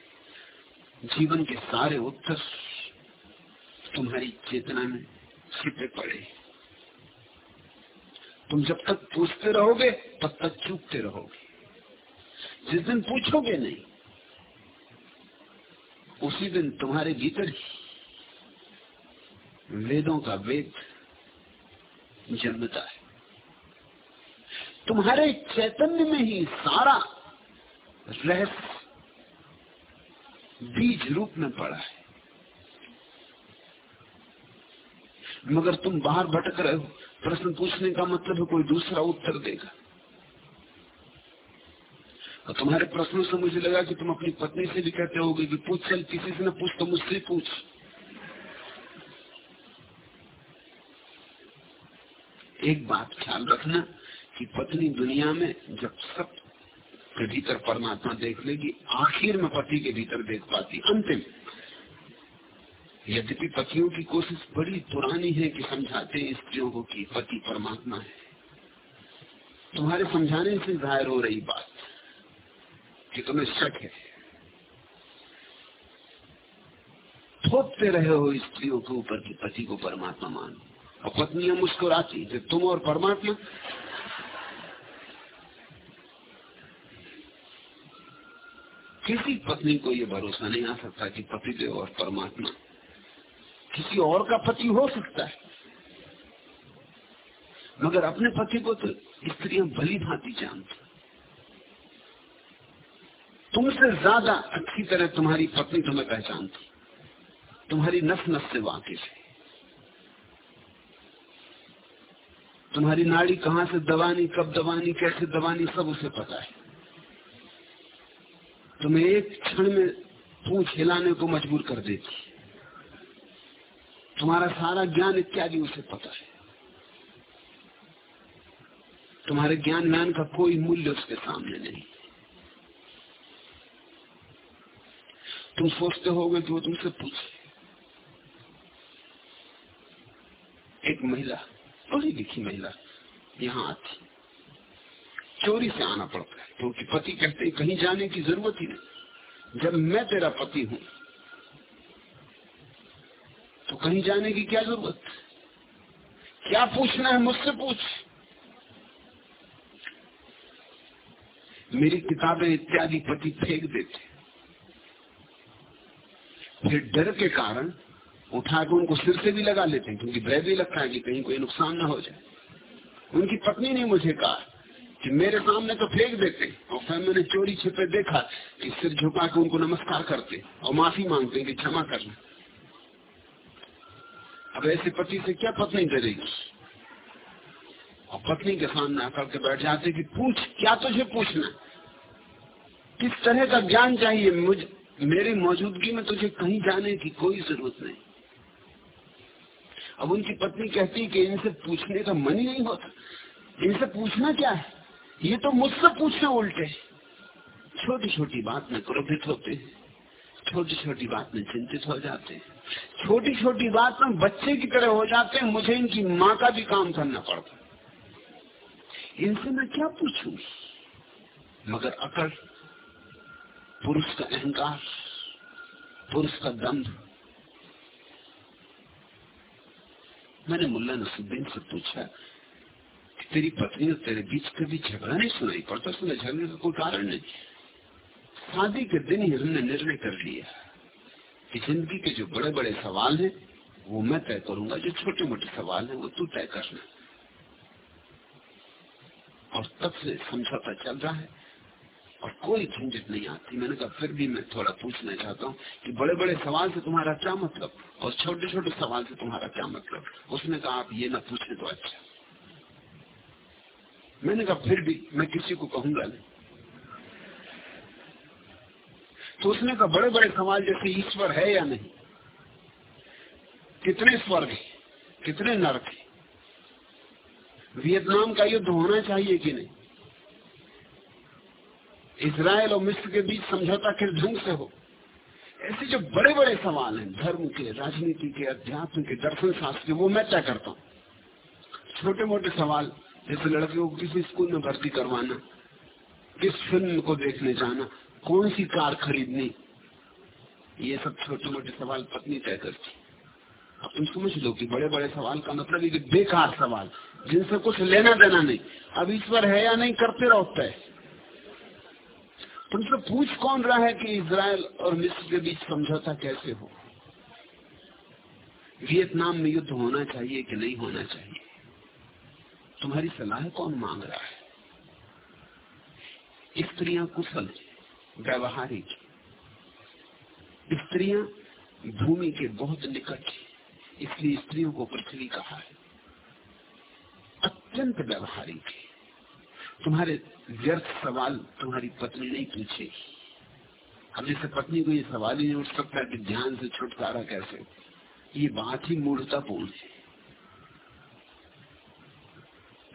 जीवन के सारे उत्तर तुम्हारी चेतना में छिपे पड़े। तुम जब तक पूछते रहोगे तब तक चूकते रहोगे। जिस दिन पूछोगे नहीं उसी दिन तुम्हारे भीतर ही वेदों का वेद जन्मता है। तुम्हारे चैतन्य में ही सारा रहस्य बीज रूप में पड़ा है। मगर तुम बाहर भटक रहे हो। प्रश्न पूछने का मतलब है कोई दूसरा उत्तर देगा। और तुम्हारे प्रश्नों से मुझे लगा कि तुम अपनी पत्नी से भी कहते होगे कि पूछ, चल, किसी से न पूछ तो मुझसे पूछ। एक बात ख्याल रखना। कि पत्नी दुनिया में जब सब के भीतर परमात्मा देख लेगी, आखिर में पति के भीतर देख पाती, अंतिम। यद्यपि पतियों की कोशिश बड़ी पुरानी है कि समझाते स्त्रियों को कि पति परमात्मा है। तुम्हारे समझाने से ज़ाहिर हो रही बात कि तुम्हें शक है। थोपते रहे हो स्त्रियों के ऊपर कि पति को परमात्मा मानो। और पत्नियाँ मुस्कुराती कि तुम और परमात्मा किसी पत्नी को यह भरोसा नहीं आ सकता कि पतिदेव और परमात्मा। किसी और का पति हो सकता है। मगर अपने पति को तो स्त्रियाँ भली भांति जानती तुमसे ज़्यादा अच्छी तरह तुम्हारी पत्नी तुम्हें पहचानती तुम्हारी नस नस से वाकिफ है। तुम्हारी नाड़ी कहाँ से दबानी, कब दबानी, कैसे दबानी, सब उसे पता है। तुम्हें एक क्षण में पूछ हिलाने को मजबूर कर देती तुम्हारा सारा ज्ञान इत्यादि उसे पता है। तुम्हारे ज्ञान ज्ञान का कोई मूल्य उसके सामने नहीं। तुम सोचते होगे कि वो तुमसे पूछे। एक महिला पढ़ी लिखी महिला, यहाँ आती। चोरी से आना पड़ता है क्योंकि पति कहते, कहीं जाने की ज़रूरत ही नहीं। जब मैं तेरा पति हूँ तो कहीं जाने की क्या ज़रूरत? क्या पूछना है मुझसे पूछ? मेरी किताबें इत्यादि पति फेंक देते। फिर डर के कारण उठा के उनको सिर से भी लगा लेते हैं, क्योंकि भय भी लगता है कि कहीं कोई नुकसान ना हो जाए। उनकी पत्नी ने मुझे कहा कि मेरे सामने तो फेंक देते और फिर मैंने चोरी छिपे देखा कि सिर झुका के उनको नमस्कार करते और माफ़ी मांगते कि क्षमा करना अब ऐसे पति से क्या पत्नी करेगी और पत्नी के सामने आकर के बैठ जाते कि पूछ, क्या तुझे पूछना किस तरह का ज्ञान चाहिए? मुझे, मेरी मौजूदगी में तुझे कहीं जाने की कोई ज़रूरत नहीं। अब उनकी पत्नी कहती कि इनसे पूछने का मन ही नहीं होता। इनसे पूछना क्या है? ये तो मुझसे पूछने उल्टे। छोटी छोटी बात में क्रोधित होते हैं। छोटी छोटी बात में चिंतित हो जाते हैं। छोटी छोटी बात में बच्चे की तरह हो जाते हैं, मुझे इनकी माँ का भी काम करना पड़ता इनसे मैं क्या पूछू? मगर अकड़ पुरुष का अहंकार, पुरुष का दम्भ मैंने मुल्ला नसुद्दीन से पूछा तेरी पत्नी और तेरे बीच कभी झगड़ा नहीं सुनाई पड़ता सुना झगड़ने का कोई कारण नहीं शादी के दिन ही हमने निर्णय कर लिया कि ज़िंदगी के जो बड़े बड़े सवाल हैं वो मैं तय करूँगा जो छोटे मोटे सवाल हैं वो तू तय करना और तब से समझौता चल रहा है और कोई झंझट नहीं आती मैंने कहा फिर भी मैं थोड़ा पूछना चाहता हूँ कि बड़े बड़े सवाल से तुम्हारा क्या मतलब और छोटे छोटे सवाल से तुम्हारा क्या मतलब उसने कहा आप ये ना पूछे तो अच्छा मैंने कहा, फिर भी मैं किसी को कहूँगा नहीं। तो उसने कहा बड़े बड़े सवाल जैसे ईश्वर है या नहीं? कितने स्वर्ग है? कितने नरक है? वियतनाम का युद्ध होना चाहिए कि नहीं? इसराइल और मिस्र के बीच समझौता किस ढंग से हो? ऐसे जो बड़े बड़े सवाल हैं, धर्म के, राजनीति के, अध्यात्म के, दर्शन शास्त्र के, वो मैं तय करता हूँ। छोटे मोटे सवाल जैसे लड़के को किसी स्कूल में भर्ती करवाना, किस फ़िल्म को देखने जाना, कौन सी कार खरीदनी, ये सब छोटे मोटे सवाल पत्नी तय करती। अब तुम समझ लो कि बड़े बड़े सवाल का मतलब ये बेकार सवाल, जिनसे कुछ लेना देना नहीं। अब ईश्वर है या नहीं, करते रहो तय। तुमसे पूछ कौन रहा है कि इसराइल और मिस्र के बीच समझौता कैसे हो? वियतनाम में युद्ध होना चाहिए कि नहीं होना चाहिए? तुम्हारी सलाह कौन मांग रहा है? स्त्रियाँ कुशल व्यवहारिक स्त्रियाँ भूमि के बहुत निकट, इसलिए स्त्रियों को पृथ्वी कहा है। अत्यंत व्यवहारिक तुम्हारे व्यर्थ सवाल तुम्हारी पत्नी नहीं पूछे। अब जैसे पत्नी को ये सवाल ही नहीं उठ सकता कि ध्यान से छुटकारा कैसे? ये बात ही मूर्तापूर्ण है।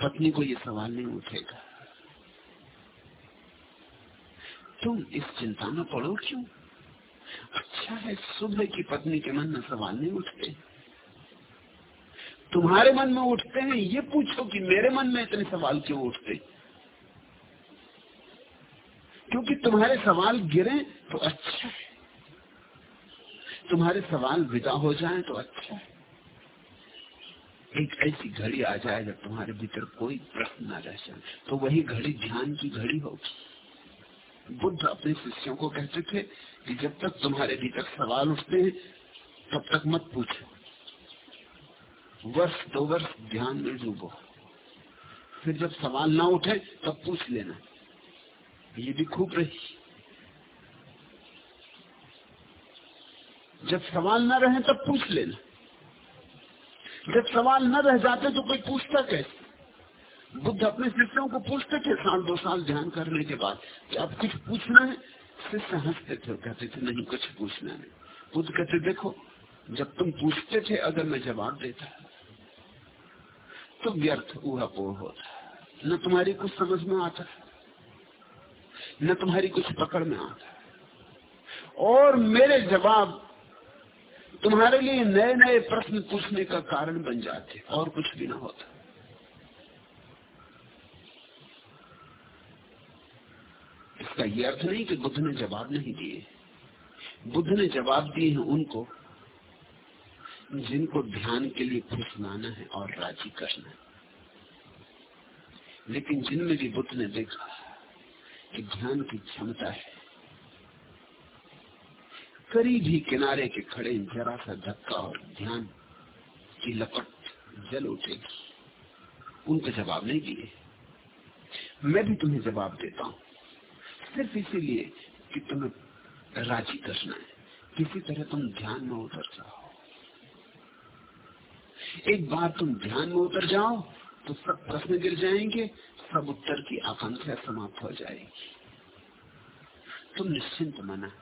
पत्नी को ये सवाल नहीं उठेगा। तुम इस चिंता में पड़ो क्यों? अच्छा है सुबह की पत्नी के मन में सवाल नहीं उठते। तुम्हारे मन में उठते हैं, ये पूछो कि मेरे मन में इतने सवाल क्यों उठते? क्योंकि तुम्हारे सवाल गिरे तो अच्छा है। तुम्हारे सवाल विदा हो जाए तो अच्छा है। एक ऐसी घड़ी आ जाए जब तुम्हारे भीतर कोई प्रश्न न रह जाए तो वही घड़ी ध्यान की घड़ी होगी। बुद्ध अपने शिष्यों को कहते थे कि जब तक तुम्हारे भीतर सवाल उठते हैं, तब तक मत पूछो। वर्ष दो वर्ष ध्यान में डूबो। फिर जब सवाल ना उठे, तब पूछ लेना। ये भी खूब रही। जब सवाल न रहे, तब पूछ लेना। जब सवाल न रह जाते तो कोई पूछता कैसे? बुद्ध अपने शिष्यों को पूछते थे साल दो साल ध्यान करने के बाद कि अब कुछ पूछना है? शिष्य हँसते थे कहते थे, नहीं, कुछ पूछना नहीं बुद्ध कहते, देखो, जब तुम पूछते थे, अगर मैं जवाब देता तो व्यर्थ ऊहापोह होता न तुम्हारी कुछ समझ में आता न तुम्हारी कुछ पकड़ में आता और मेरे जवाब तुम्हारे लिए नए नए प्रश्न पूछने का कारण बन जाते और कुछ भी ना होता। इसका यह अर्थ नहीं कि बुद्ध ने जवाब नहीं दिए। बुद्ध ने जवाब दिए हैं उनको, जिनको ध्यान के लिए फुसलाना है और राज़ी करना है। लेकिन जिनमें भी बुद्ध ने देखा कि ध्यान की क्षमता है करीब ही किनारे के खड़े जरा सा धक्का और ध्यान की लपट, जल उठेगी। उनका जवाब नहीं दिए। मैं भी तुम्हें जवाब देता हूँ। सिर्फ़ इसीलिए कि तुम्हें राज़ी करना है। किसी तरह तुम ध्यान में उतर जाओ। एक बार तुम ध्यान में उतर जाओ तो सब प्रश्न गिर जाएँगे, सब उत्तर की आकांक्षा समाप्त हो जाएगी। तुम निश्चिंत मना।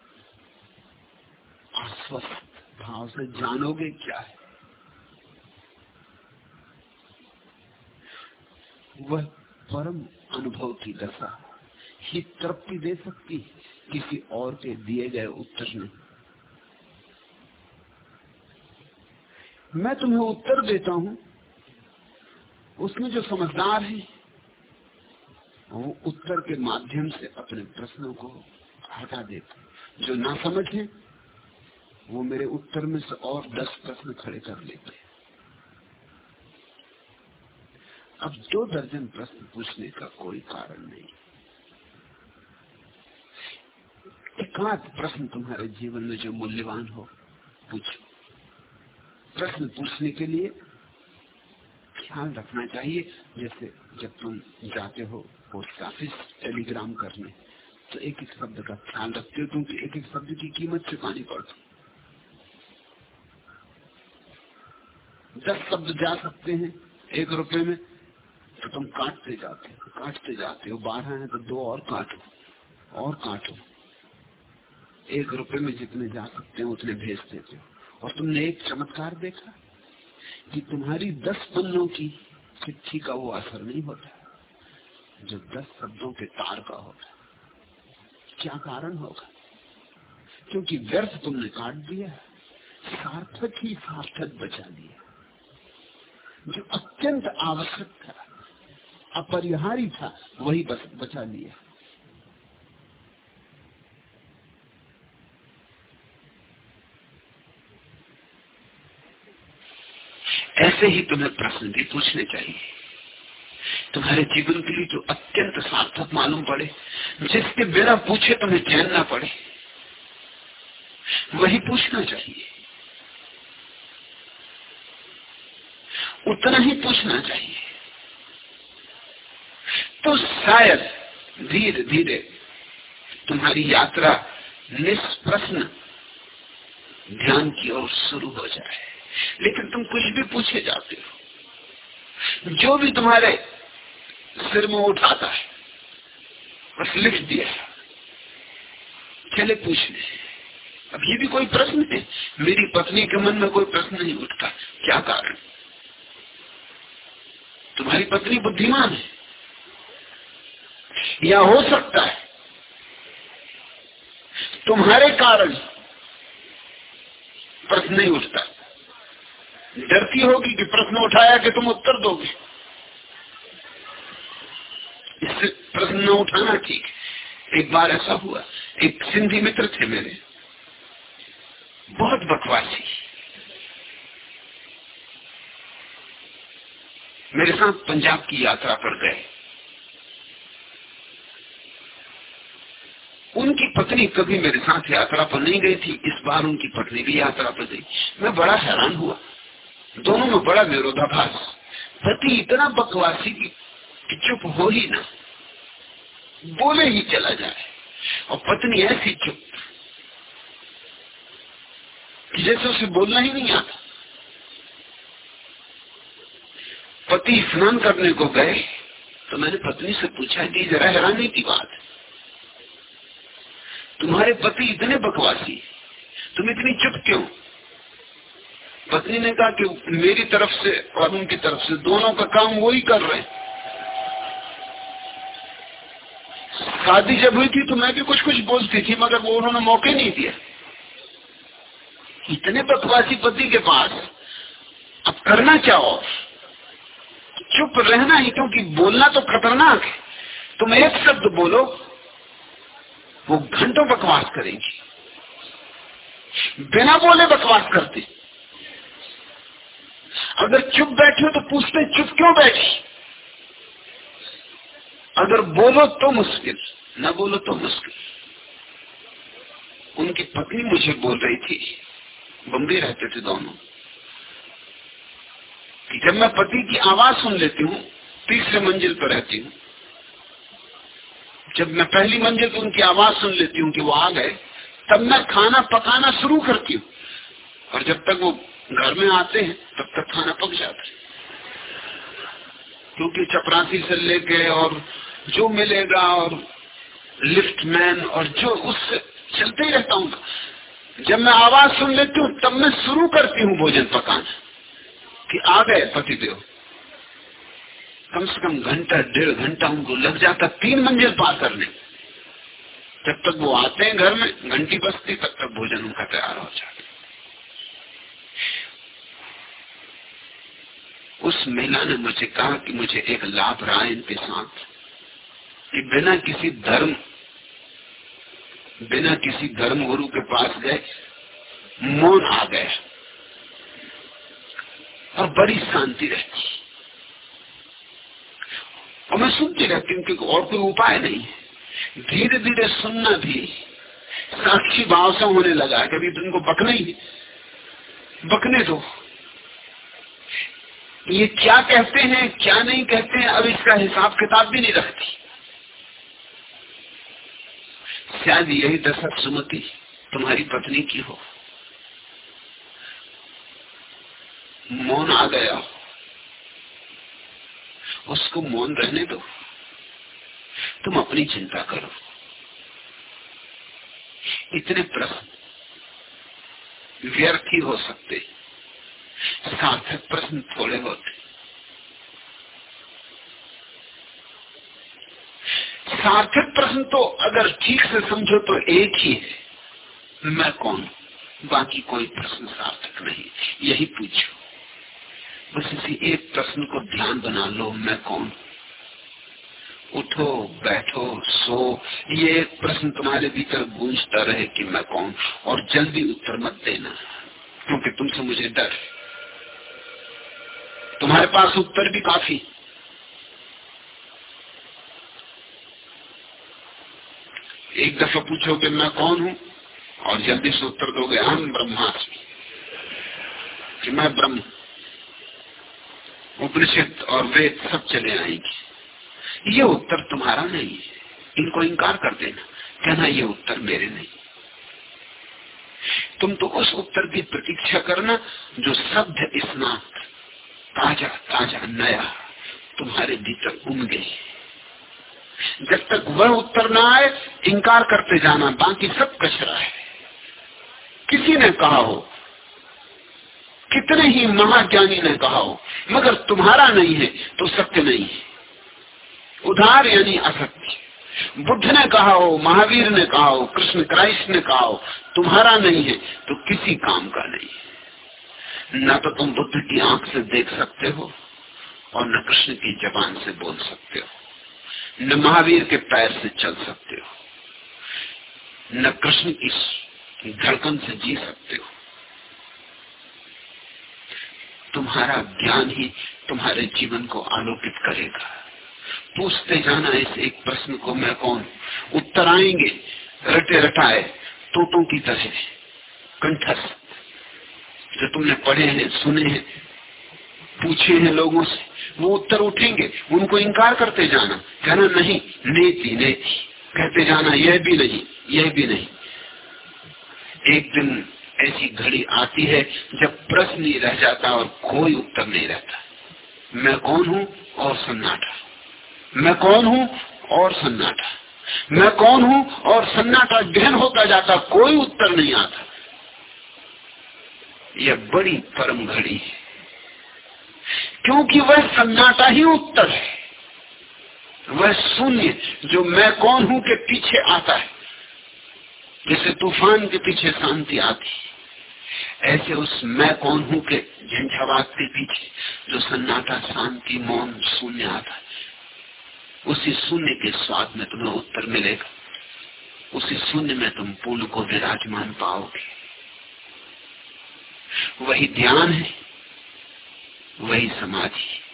आश्वस्त भाव से जानोगे क्या है? वह परम अनुभव की दशा ही तृप्ति दे सकती किसी और के दिए गए उत्तर में। मैं तुम्हें उत्तर देता हूँ। उसमें जो समझदार है, वो उत्तर के माध्यम से अपने प्रश्नों को हटा देते जो ना समझ वो मेरे उत्तर में से और दस प्रश्न खड़े कर लेते हैं। अब दो दर्जन प्रश्न पूछने का कोई कारण नहीं। एकाध प्रश्न तुम्हारे जीवन में जो मूल्यवान हो, पूछो। प्रश्न पूछने के लिए ख्याल रखना चाहिए, जैसे जब तुम जाते हो पोस्ट ऑफ़िस टेलीग्राम करने तो एक एक शब्द का ख्याल रखते हो, क्योंकि एक एक शब्द की कीमत चुकानी पड़ती दस शब्द जा सकते हैं एक रुपए में तो तुम काटते जाते हो, काटते जाते हो। बारह है तो दो और काटो और काटो। एक रुपए में जितने जा सकते हैं, उतने भेज देते हो। और तुमने एक चमत्कार देखा कि तुम्हारी दस पन्नों की चिट्ठी का वो असर नहीं होता, जो दस शब्दों के तार का होगा। क्या कारण होगा? क्योंकि व्यर्थ तुमने काट दिया, सार्थक ही सार्थक बचा दिया। जो अत्यंत आवश्यक था अपरिहारी था वही बच, बचा लिया। ऐसे ही तुम्हें प्रश्न भी पूछने चाहिए। तुम्हारे जीवन के लिए जो अत्यंत सार्थक मालूम पड़े जिसके बिना पूछे तुम्हें चैन ना पड़े वही पूछना चाहिए। उतना ही पूछना चाहिए। तो शायद धीरे धीरे तुम्हारी यात्रा निष्प्रश्न ध्यान की ओर शुरू हो जाए। लेकिन तुम कुछ भी पूछे जाते हो। जो भी तुम्हारे सिर में उठाता है, बस लिख दिया चले पूछने अब ये भी कोई प्रश्न है? मेरी पत्नी के मन में कोई प्रश्न नहीं उठता। क्या कारण? तुम्हारी पत्नी बुद्धिमान है। या हो सकता है तुम्हारे कारण प्रश्न नहीं उठता। डरती होगी कि प्रश्न उठाया कि तुम उत्तर दोगे। इससे प्रश्न न उठाना ठीक एक बार ऐसा हुआ। एक सिंधी मित्र थे मेरे। बहुत बकवासी। मेरे साथ पंजाब की यात्रा पर गए। उनकी पत्नी कभी मेरे साथ यात्रा पर नहीं गई थी। इस बार उनकी पत्नी भी यात्रा पर गई। मैं बड़ा हैरान हुआ। दोनों में बड़ा विरोधाभास। पति इतना बकवासी कि चुप हो ही ना। बोले ही चला जाए। और पत्नी ऐसी चुप जैसे उसे बोलना ही नहीं आता। पति स्नान करने को गए तो मैंने पत्नी से पूछा कि जरा हैरानी की बात। तुम्हारे पति इतने बकवासी, तुम इतनी चुप क्यों? पत्नी ने कहा कि मेरी तरफ़ से और उनकी तरफ़ से दोनों का काम वो ही कर रहे शादी जब हुई थी तो मैं भी कुछ कुछ बोलती थी, मगर वो उन्होंने मौके नहीं दिया इतने बकवासी पति के पास अब करना चाहो चुप रहना ही, क्योंकि बोलना तो खतरनाक है। तुम एक शब्द बोलो, वो घंटों बकवास करेंगी। बिना बोले बकवास करते। अगर चुप बैठे तो पूछते, चुप क्यों बैठी? अगर बोलो तो मुश्किल, न बोलो तो मुश्किल। उनकी पत्नी मुझे बोल रही थी बम्बे रहते थे दोनों। जब मैं पति की आवाज़ सुन लेती हूँ, तीसरे मंजिल पर रहती हूँ, जब मैं पहली मंजिल पर उनकी आवाज़ सुन लेती हूँ कि वो आ गए, तब मैं खाना पकाना शुरू करती हूँ। और जब तक वो घर में आते हैं, तब तक खाना पक जाता है। क्योंकि चपरासी से लेके और जो मिलेगा और लिफ्ट मैन और जो, उससे चलते ही रहता हूँ। जब मैं आवाज़ सुन लेती हूँ, तब मैं शुरू करती हूँ भोजन पकाना। कि आ गए पतिदेव कम से कम घंटा, डेढ़ घंटा उनको लग जाता तीन मंजिल पार करने। जब तक वो आते हैं घर में, घंटी बजती, तब तक भोजन उनका तैयार हो जाता उस महिला ने मुझे कहा कि मुझे एक लाभ रहा है इनके साथ, कि बिना किसी धर्म, बिना किसी धर्म गुरु के पास गए, मौन आ गया और बड़ी शांति रहती और मैं सुनती रहती हूँ क्योंकि और कोई उपाय नहीं है। धीरे धीरे सुनना भी साक्षी भाव से होने लगा है कभी तुमको बकना ही बकने दो। ये क्या कहते हैं, क्या नहीं कहते हैं, अब इसका हिसाब किताब भी नहीं रखती। शायद यही दशक सुमति तुम्हारी पत्नी की हो। मौन आ गया। उसको मौन रहने दो। तुम अपनी चिंता करो। इतने प्रश्न व्यर्थ ही हो सकते। सार्थक प्रश्न थोड़े होते। सार्थक प्रश्न तो अगर ठीक से समझो तो एक ही है। मैं कौन? बाकी कोई प्रश्न सार्थक नहीं। यही पूछो। बस इसी एक प्रश्न को ध्यान बना लो, मैं कौन? उठो, बैठो, सो। ये एक प्रश्न तुम्हारे भीतर गूंजता रहे कि मैं कौन? और जल्दी उत्तर मत देना, क्योंकि तुमसे मुझे डर तुम्हारे पास उत्तर भी काफ़ी। एक दफ़ा पूछो कि मैं कौन हूँ? और जल्दी से उत्तर दोगे, हम ब्रह्मास्मि। कि मैं ब्रह्म उपनिषद और वेद सब चले आएँगे। ये उत्तर तुम्हारा नहीं है। इनको इनकार कर देना। कहना, ये उत्तर मेरे नहीं। तुम तो उस उत्तर की प्रतीक्षा करना जो शब्द स्नात, ताज़ा ताज़ा, नया तुम्हारे भीतर उम गए जब तक वह उत्तर ना आए इनकार करते जाना बाकी सब कचरा है। किसी ने कहा हो कितने ही महाज्ञानी ने कहा हो, मगर तुम्हारा नहीं है तो सत्य नहीं है। उधार यानी असत्य। बुद्ध ने कहा हो, महावीर ने कहा हो, कृष्ण क्राइस्ट ने कहा हो, तुम्हारा नहीं है तो किसी काम का नहीं है। न तो तुम बुद्ध की आँख से देख सकते हो, और न कृष्ण की जबान से बोल सकते हो, न महावीर के पैर से चल सकते हो, न कृष्ण की धड़कन से जी सकते हो। तुम्हारा ज्ञान ही तुम्हारे जीवन को आलोकित करेगा। पूछते जाना इस एक प्रश्न को मैं कौन? उत्तर आएँगे रटे रटाए, तोतों की तरह। कंठस्थ, जो तुमने पढ़े हैं, सुने हैं, पूछे हैं लोगों से, वो उत्तर उठेंगे, उनको इनकार करते जाना। कहना, नहीं, नेति नेति। कहते जाना, यह भी नहीं, यह भी नहीं। एक दिन ऐसी घड़ी आती है जब प्रश्न ही रह जाता और कोई उत्तर नहीं रहता। मैं कौन हूँ और सन्नाटा? मैं कौन हूँ और सन्नाटा? मैं कौन हूँ और सन्नाटा गहन होता जाता, कोई उत्तर नहीं आता। यह बड़ी परम घड़ी है। क्योंकि वह सन्नाटा ही उत्तर है। वह शून्य जो मैं कौन हूँ के पीछे आता है। जैसे तूफ़ान के पीछे शांति आती ऐसे उस मैं कौन हूँ के झंझावात के पीछे जो सन्नाटा शांति, मौन, शून्य आता उसी शून्य के स्वाद में तुम्हें उत्तर मिलेगा। उसी शून्य में तुम पूर्ण को विराजमान पाओगे। वही ध्यान है, वही समाधि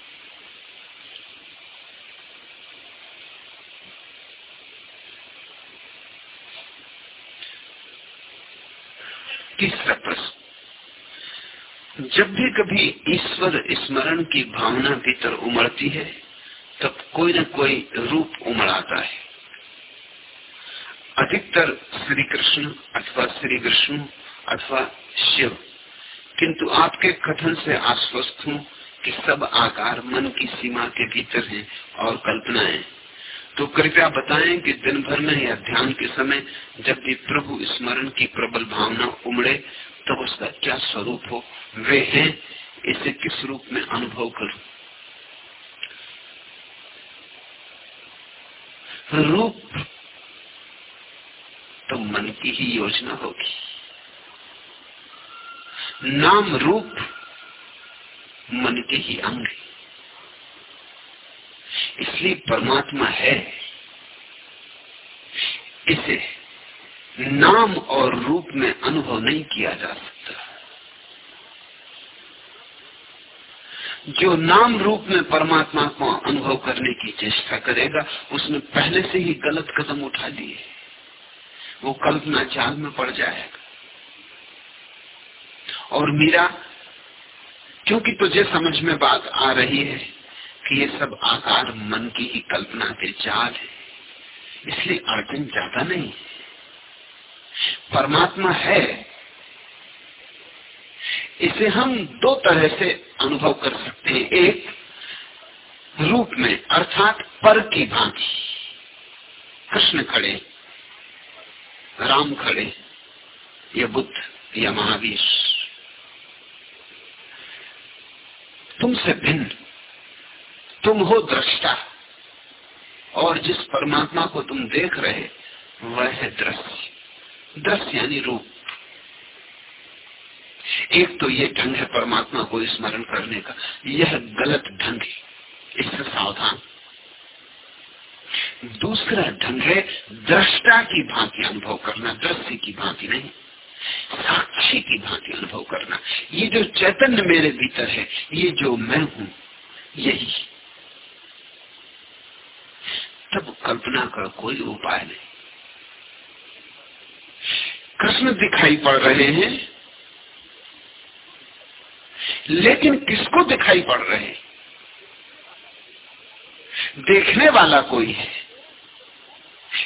तीसरा प्रश्न जब भी कभी ईश्वर स्मरण की भावना भीतर उमड़ती है, तब कोई न कोई रूप उमड़ आता है। अधिकतर श्री कृष्ण अथवा श्री विष्णु अथवा शिव, किंतु आपके कथन से आश्वस्त हूँ कि सब आकार मन की सीमा के भीतर हैं और कल्पनाएँ। तो कृपया बताएँ कि दिन भर में या ध्यान के समय जब भी प्रभु स्मरण की प्रबल भावना उमड़े, तब तो उसका क्या स्वरूप हो? वे हैं, इसे किस रूप में अनुभव करूँ? रूप तो मन की ही योजना होगी। नाम रूप मन के ही अंग है। इसलिए परमात्मा है। इसे नाम और रूप में अनुभव नहीं किया जा सकता। जो नाम रूप में परमात्मा को अनुभव करने की चेष्टा करेगा, उसने पहले से ही गलत कदम उठा लिए वो कल्पना चाल में पड़ जाएगा। और मीरा, क्योंकि तुझे समझ में बात आ रही है कि ये सब आकार मन की ही कल्पना के जाल है। इसलिए अड़चन ज़्यादा नहीं। परमात्मा है। इसे हम दो तरह से अनुभव कर सकते हैं। एक, रूप में, अर्थात पर की भांति। कृष्ण खड़े, राम खड़े, या बुद्ध, या महावीर। तुमसे भिन्न तुम हो दृष्टा। और जिस परमात्मा को तुम देख रहे, वह है दृश्य। दृश्य यानी रूप। एक तो ये ढंग है परमात्मा को स्मरण करने का। यह गलत ढंग है। इससे सावधान। दूसरा ढंग है दृष्टा की भांति अनुभव करना, दृश्य की भांति नहीं, साक्षी की भांति अनुभव करना। ये जो चैतन्य मेरे भीतर है, ये जो मैं हूँ, यही तब कल्पना का कोई उपाय नहीं। कृष्ण दिखाई पड़ रहे हैं, लेकिन किसको दिखाई पड़ रहे हैं? देखने वाला कोई है।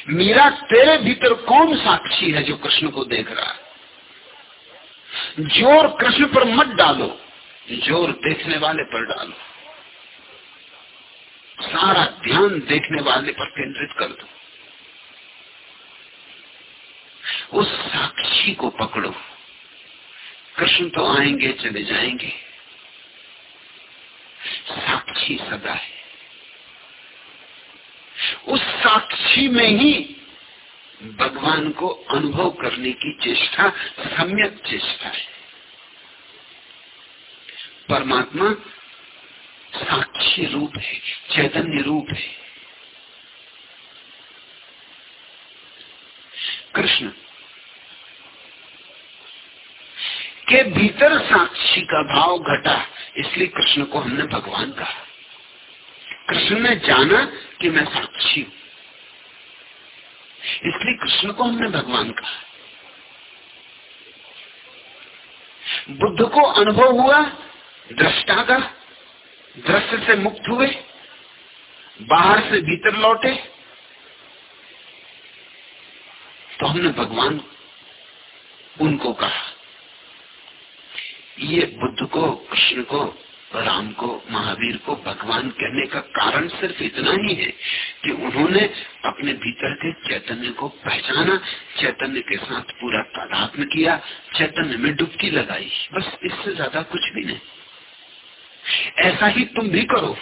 मीरा, तेरे भीतर कौन साक्षी है जो कृष्ण को देख रहा है? ज़ोर कृष्ण पर मत डालो, ज़ोर देखने वाले पर डालो। सारा ध्यान देखने वाले पर केंद्रित कर दो। उस साक्षी को पकड़ो। कृष्ण तो आएँगे, चले जाएँगे। साक्षी सदा है। उस साक्षी में ही भगवान को अनुभव करने की चेष्टा, सम्यक चेष्टा है। परमात्मा साक्षी रूप है चैतन्य रूप है। कृष्ण, के भीतर साक्षी का भाव घटा, इसलिए कृष्ण को हमने भगवान कहा। कृष्ण ने जाना कि मैं साक्षी हूँ। इसलिए कृष्ण को हमने भगवान कहा। बुद्ध को अनुभव हुआ, दृष्टा का दृश्य से मुक्त हुए, बाहर से भीतर लौटे तो हमने भगवान उनको कहा, ये बुद्ध को, कृष्ण को, राम को, महावीर को भगवान कहने का कारण सिर्फ़ इतना ही है कि उन्होंने अपने भीतर के चैतन्य को पहचाना, चैतन्य के साथ पूरा तादात्म किया, चैतन्य में डुबकी लगाई। बस इससे ज़्यादा कुछ भी नहीं। ऐसा ही तुम भी करो।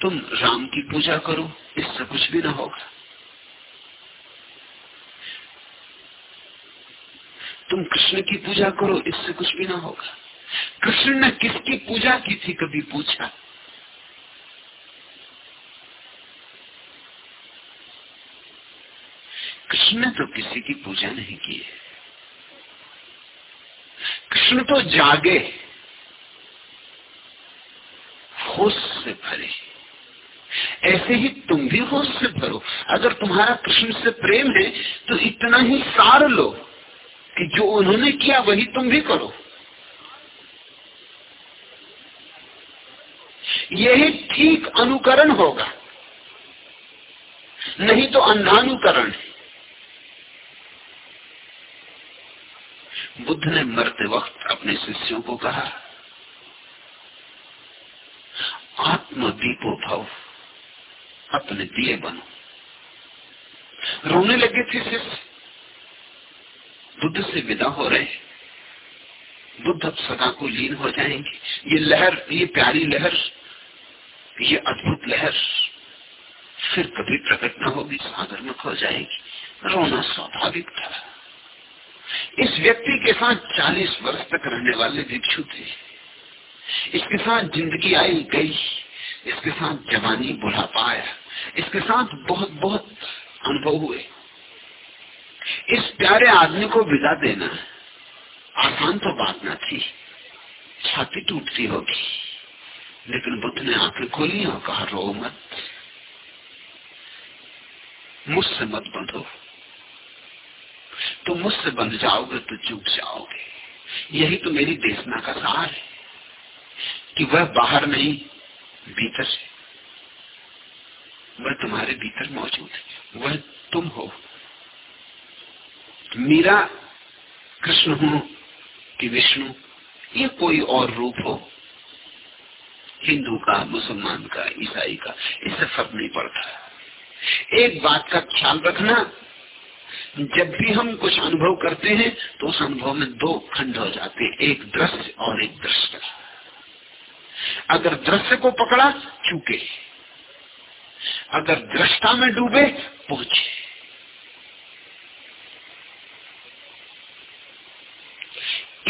तुम राम की पूजा करो, इससे कुछ भी ना होगा। तुम कृष्ण की पूजा करो, इससे कुछ भी ना होगा। कृष्ण ने किसकी पूजा की थी कभी पूछा? कृष्ण ने तो किसी की पूजा नहीं की है। कृष्ण तो जागे। होश से भरे। ऐसे ही तुम भी होश से भरो। अगर तुम्हारा कृष्ण से प्रेम है तो इतना ही सार लो कि जो उन्होंने किया, वही तुम भी करो। यही ठीक अनुकरण होगा। नहीं तो अंधानुकरण है। बुद्ध ने मरते वक्त अपने शिष्यों को कहा आत्मदीपो भव अपने दिए बनो। रोने लगे थे शिष्य। बुद्ध से विदा हो रहे बुद्ध अब सदा को लीन हो जाएँगे। ये लहर, ये प्यारी लहर, ये अद्भुत लहर, फिर कभी प्रकट न होगी, सागर में खो जाएगी। रोना स्वाभाविक था। इस व्यक्ति के साथ 40 वर्ष तक रहने वाले भिक्षु थे। इसके साथ ज़िंदगी आई, गई। इसके साथ जवानी बुढ़ापा आया। इसके साथ बहुत बहुत अनुभव हुए। इस प्यारे आदमी को विदा देना आसान तो बात न थी। छाती टूटती होगी। लेकिन बुद्ध ने आँखें खोली और कहा रो मत। मुझसे मत बंधो। तुम मुझसे बंध जाओगे तो चूक जाओगे। यही तो मेरी देशना का सार है कि वह बाहर नहीं, भीतर है वह तुम्हारे भीतर मौजूद है। वह तुम हो। मीरा, कृष्ण हो कि विष्णु, ये कोई और रूप हो। हिंदू का, मुसलमान का, ईसाई का इससे फ़र्क नहीं पड़ता। एक बात का ख्याल रखना जब भी हम कुछ अनुभव करते हैं तो उस अनुभव में दो खंड हो जाते हैं। एक दृश्य और एक दृष्टा। अगर दृश्य को पकड़ा, चूके। अगर दृष्टा में डूबे, पहुँचे।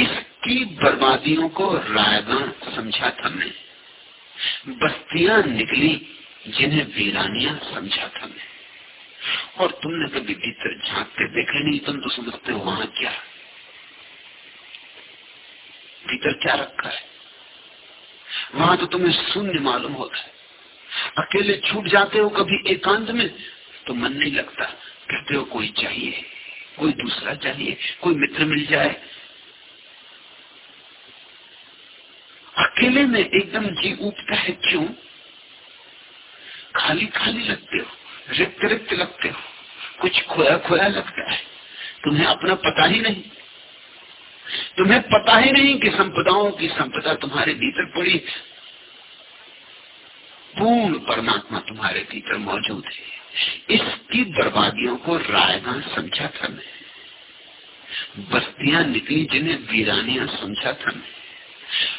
इसकी बर्बादियों को रायगण समझा था मैं। बस्तियाँ निकली, जिन्हें वीरानियाँ समझा था मैं। और तुमने कभी भीतर झाँक के देखे नहीं, तुम तो समझते हो वहाँ क्या भीतर क्या रखा है? वहाँ तो तुम्हें शून्य मालूम होता है। अकेले छूट जाते हो कभी एकांत में तो मन नहीं लगता। कहते हो कोई चाहिए, कोई दूसरा चाहिए, कोई मित्र मिल जाए। अकेले में एकदम जी उठता है क्यों? खाली खाली लगते हो। रिक्त रिक्त लगते हो। कुछ खोया खोया लगता है। तुम्हें अपना पता ही नहीं। तुम्हें पता ही नहीं कि संपदाओं की संपदा तुम्हारे भीतर पड़ी पूर्ण परमात्मा तुम्हारे भीतर मौजूद है। इसकी बर्बादियों को रायगा समझा था मैं। बस्तियाँ निकली जिन्हें वीरानियाँ समझा था मैं।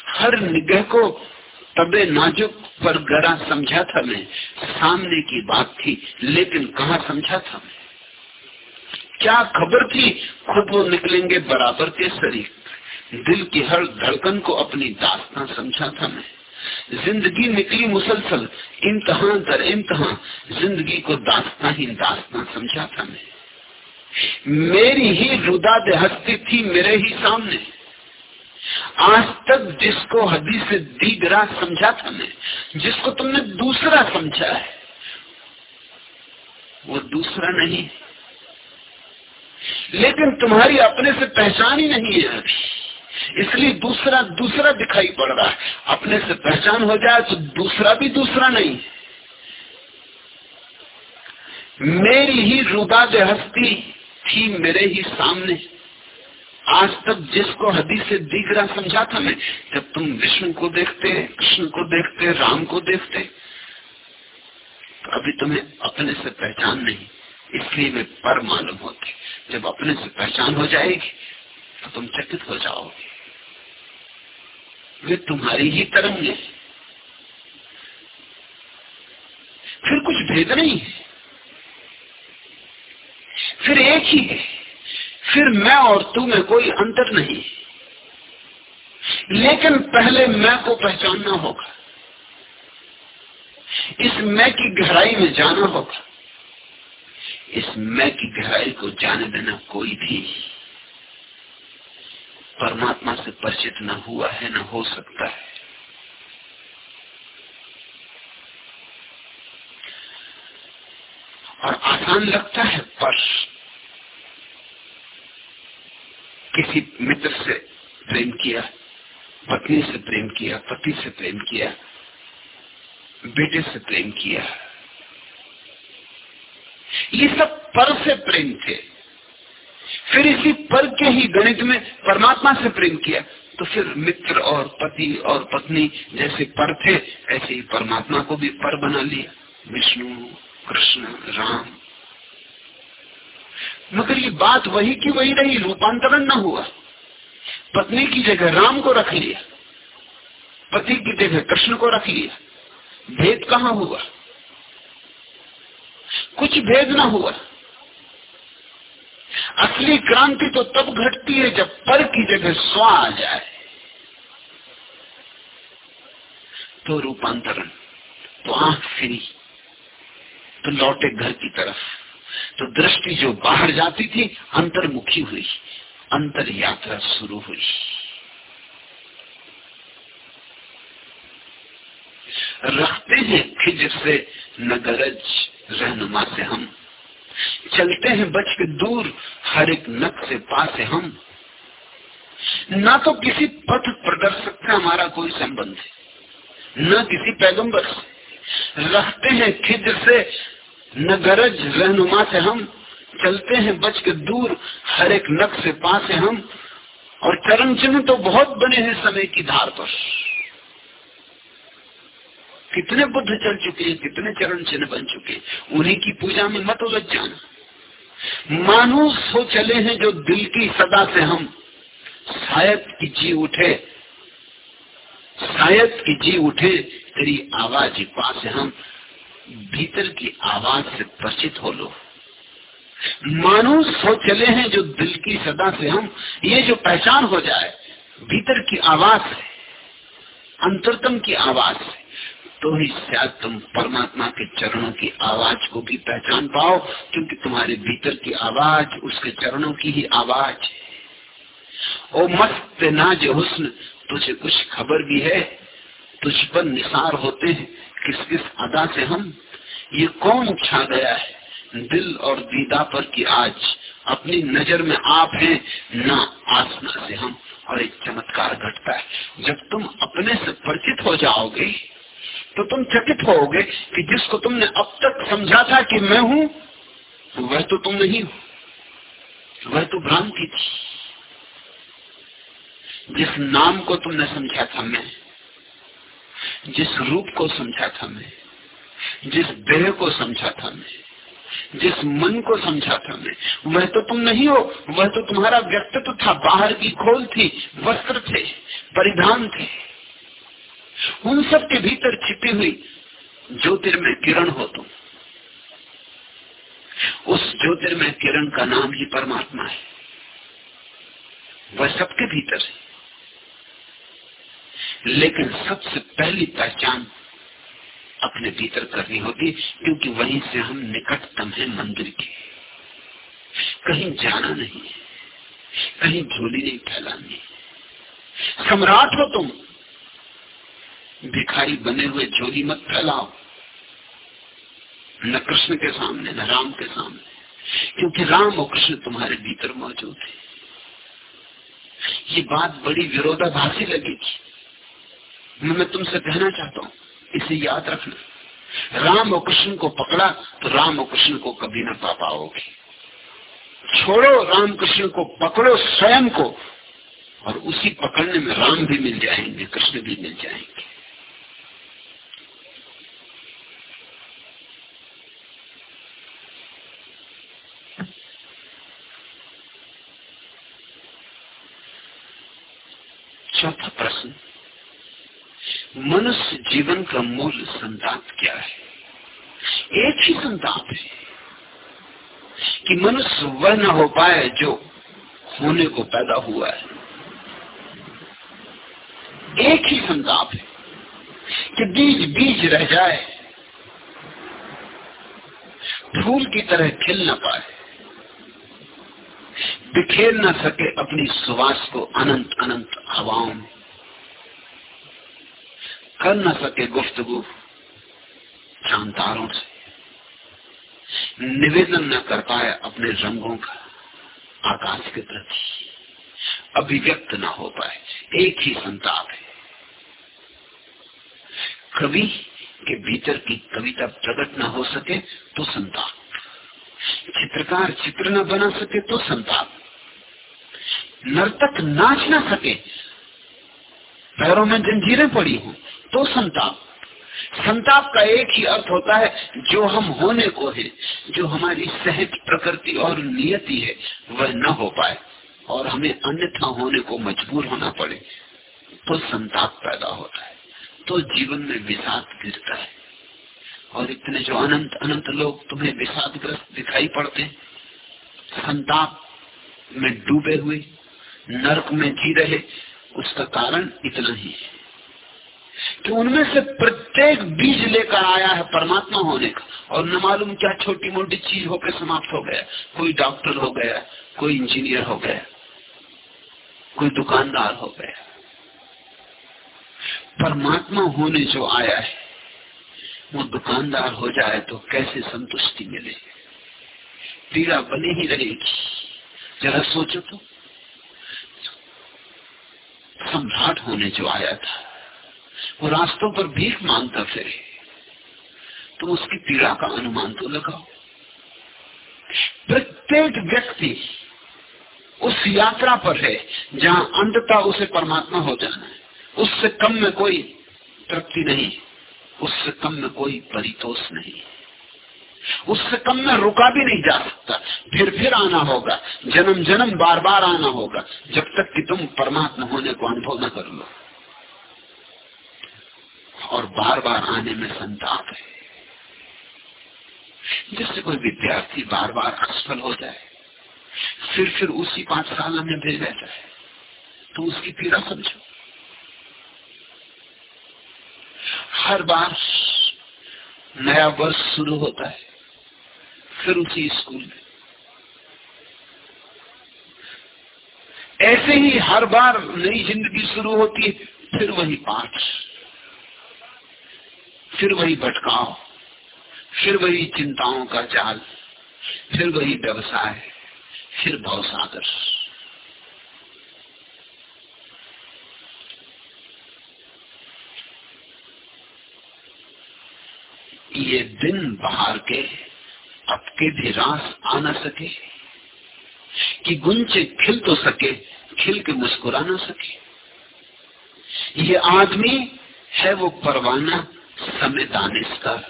हर निगह को तबे नाजुक पर गरा समझा था मैं। सामने की बात थी, लेकिन कहा समझा था मैं? क्या खबर थी? खुद वो निकलेंगे बराबर के शरीर दिल की हर धड़कन को अपनी दास्तां समझा था मैं। ज़िंदगी निकली मुसलसल, इम्तहान दर इम्तहान, ज़िंदगी को दास्ता ही दास्ता समझा था मैं। मेरी ही रुदा हस्ती थी मेरे ही सामने। आज तक जिसको हदी से दीगरा समझा था मैं, जिसको तुमने दूसरा समझा है, वो दूसरा नहीं। लेकिन तुम्हारी अपने से पहचान ही नहीं है अभी। इसलिए दूसरा दूसरा दिखाई पड़ रहा है। अपने से पहचान हो जाए तो दूसरा भी दूसरा नहीं। मेरी ही रुबाद हस्ती थी मेरे ही सामने। आज तक जिसको हदी से दिख रहा समझा था मैं, जब तुम विष्णु को देखते, कृष्ण को देखते, राम को देखते तो अभी तुम्हें अपने से पहचान नहीं, इसलिए वे पर मालूम होते। जब अपने से पहचान हो जाएगी तो तुम चकित हो जाओगे। वे तुम्हारी ही तरंग है। फिर कुछ भेद नहीं है। फिर एक ही है। फिर मैं और तू में कोई अंतर नहीं। लेकिन पहले मैं को पहचानना होगा। इस मैं की गहराई में जाना होगा। इस मैं की गहराई को जाने देना कोई भी परमात्मा से परिचित न हुआ है, न हो सकता है। और आसान लगता है, पर किसी मित्र से प्रेम किया, पत्नी से प्रेम किया, पति से प्रेम किया, बेटे से प्रेम किया। ये सब पर से प्रेम थे। फिर इसी पर के ही गणित में परमात्मा से प्रेम किया तो फिर मित्र और पति और पत्नी जैसे पर थे, ऐसे ही परमात्मा को भी पर बना लिया। विष्णु, कृष्ण, राम। मगर ये बात वही की वही रही, रूपांतरण न हुआ। पत्नी की जगह राम को रख लिया, पति की जगह कृष्ण को रख लिया। भेद कहा हुआ? कुछ भेद ना हुआ। असली क्रांति तो तब घटती है जब पर की जगह स्व आ जाए। तो रूपांतरण तो आँख फिरी तो लौटे घर की तरफ़। तो दृष्टि जो बाहर जाती थी, अंतर्मुखी हुई अंतर यात्रा शुरू हुई। रखते हैं खिज से न गरज रहनुमा से हम। चलते हैं बच के दूर, हर एक नक से पास है हम। ना तो किसी पथ प्रदर्शक से हमारा कोई संबंध है, न किसी पैगंबर से। रखते हैं खिज से न गरज रहनुमा से हम, चलते हैं बच के दूर, हर एक नक से पास है हम। और चरण चिन्ह तो बहुत बने हैं समय की धार पर। कितने बुद्ध चल चुके हैं, कितने चरण चिन्ह बन चुके उन्हीं की पूजा में मत उलझ जाना। मानुष हो चले हैं जो दिल की सदा से हम। शायद की जी उठे, शायद की जी उठे, तेरी आवाज़ पास है हम। भीतर की आवाज़ से परिचित हो लो। मानुष हो चले हैं जो दिल की सदा से हम, ये जो पहचान हो जाए, भीतर की आवाज़ से, अंतरतम की आवाज़ से तो ही शायद तुम परमात्मा के चरणों की आवाज़ को भी पहचान पाओ, क्योंकि तुम्हारे भीतर की आवाज़ उसके चरणों की ही आवाज़ है। ओ मस्त नाज हुस्न, तुझे कुछ खबर भी है? तुझ पर निसार होते हैं। किस किस अदा से हम? ये कौन छा गया है? दिल और दीदा पर की आज अपनी नज़र में आप हैं, ना आसना से हम। और एक चमत्कार घटता है। जब तुम अपने से परिचित हो जाओगे तो तुम चकित होोगे कि जिसको तुमने अब तक समझा था कि मैं हूँ, वह तो तुम नहीं हो। वह तो भ्रांति थी। जिस नाम को तुमने समझा था मैं जिस रूप को समझा था मैं, जिस देह को समझा था मैं, जिस मन को समझा था मैं, वह तो तुम नहीं हो, वह तो तुम्हारा व्यक्तित्व था, बाहर की खोल थी, वस्त्र थे, परिधान थे। उन सब के भीतर छिपी हुई ज्योतिर्मय किरण हो तुम। उस ज्योतिर्मय किरण का नाम ही परमात्मा है। वह सबके भीतर है। लेकिन सबसे पहली पहचान अपने भीतर करनी होगी, क्योंकि वहीं से हम निकटतम है मंदिर के। कहीं जाना नहीं कहीं झोली नहीं, फैलानी सम्राट हो तुम, भिखारी बने हुए झोली मत फैलाओ। न कृष्ण के सामने, न राम के सामने, क्योंकि राम और कृष्ण तुम्हारे भीतर मौजूद है। ये बात बड़ी विरोधाभासी लगेगी। मैं तुमसे कहना चाहता हूँ, इसे याद रखना। राम और कृष्ण को पकड़ा तो राम और कृष्ण को कभी ना पा पाओगे। छोड़ो राम कृष्ण को, पकड़ो स्वयं को, और उसी पकड़ने में राम भी मिल जाएँगे, कृष्ण भी मिल जाएँगे चौथा प्रश्न मनुष्य का मूल संताप क्या है? एक ही संताप है कि मनुष्य वह न हो पाए जो होने को पैदा हुआ है। एक ही संताप है कि बीज बीज रह जाए, फूल की तरह खिल न पाए, बिखेर न सके अपनी सुवास को अनंत अनंत हवाओं में। कर न सके गुफ्तगु शानतारों से। निवेदन न कर पाए अपने रंगों का आकाश के प्रति। अभिव्यक्त न हो पाए, एक ही संताप है। कवि के भीतर की कविता प्रकट न हो सके तो संताप। चित्रकार चित्र न बना सके तो संताप। नर्तक नाच ना सके पैरों में जंजीरें पड़ी हों। तो संताप। संताप का एक ही अर्थ होता है, जो हम होने को है, जो हमारी सहज प्रकृति और नियति है, वह न हो पाए और हमें अन्यथा होने को मजबूर होना पड़े तो संताप पैदा होता है। तो जीवन में विषाद गिरता है। और इतने जो अनंत अनंत लोग तुम्हें विषादग्रस्त दिखाई पड़ते संताप में डूबे हुए, नरक में जी रहे उसका कारण इतना ही है कि उनमें से प्रत्येक बीज लेकर आया है परमात्मा होने का। और न मालूम क्या छोटी मोटी चीज़ होकर समाप्त हो गया। कोई डॉक्टर हो गया, कोई इंजीनियर हो गया, कोई दुकानदार हो गया। परमात्मा होने जो आया है, वो दुकानदार हो जाए तो कैसे संतुष्टि मिले? पीड़ा बनी ही रहेगी। जरा सोचो तो। सम्राट होने जो आया था, वो रास्तों पर भीख माँगता फिरे। तो उसकी पीड़ा का अनुमान तो लगाओ। प्रत्येक व्यक्ति उस यात्रा पर है, जहाँ अंतता उसे परमात्मा हो जाना है। उससे कम में कोई तृप्ति नहीं, उससे कम में कोई परितोष नहीं। उससे कम में रुका भी नहीं जा सकता। फिर फिर आना होगा। जन्म जन्म बार बार आना होगा। जब तक कि तुम परमात्मा होने को अनुभव न कर लो। और बार बार आने में संताप है। जिससे कोई विद्यार्थी बार बार असफल हो जाए, फिर फिर उसी पाठशाला में भेजा जाए तो उसकी पीड़ा समझो। हर बार नया वर्ष शुरू होता है। फिर उसी स्कूल में। ऐसे ही हर बार नई ज़िंदगी शुरू होती है, फिर वही पाठ, फिर वही भटकाव, फिर वही चिंताओं का जाल, फिर वही व्यवसाय, फिर भाव सागर। ये दिन बाहर के अब के भी रास आ ना सके, कि गुंचे खिल तो सके, खिल के मुस्कुरा ना सके। ये आदमी है वो परवाना समय दानिश का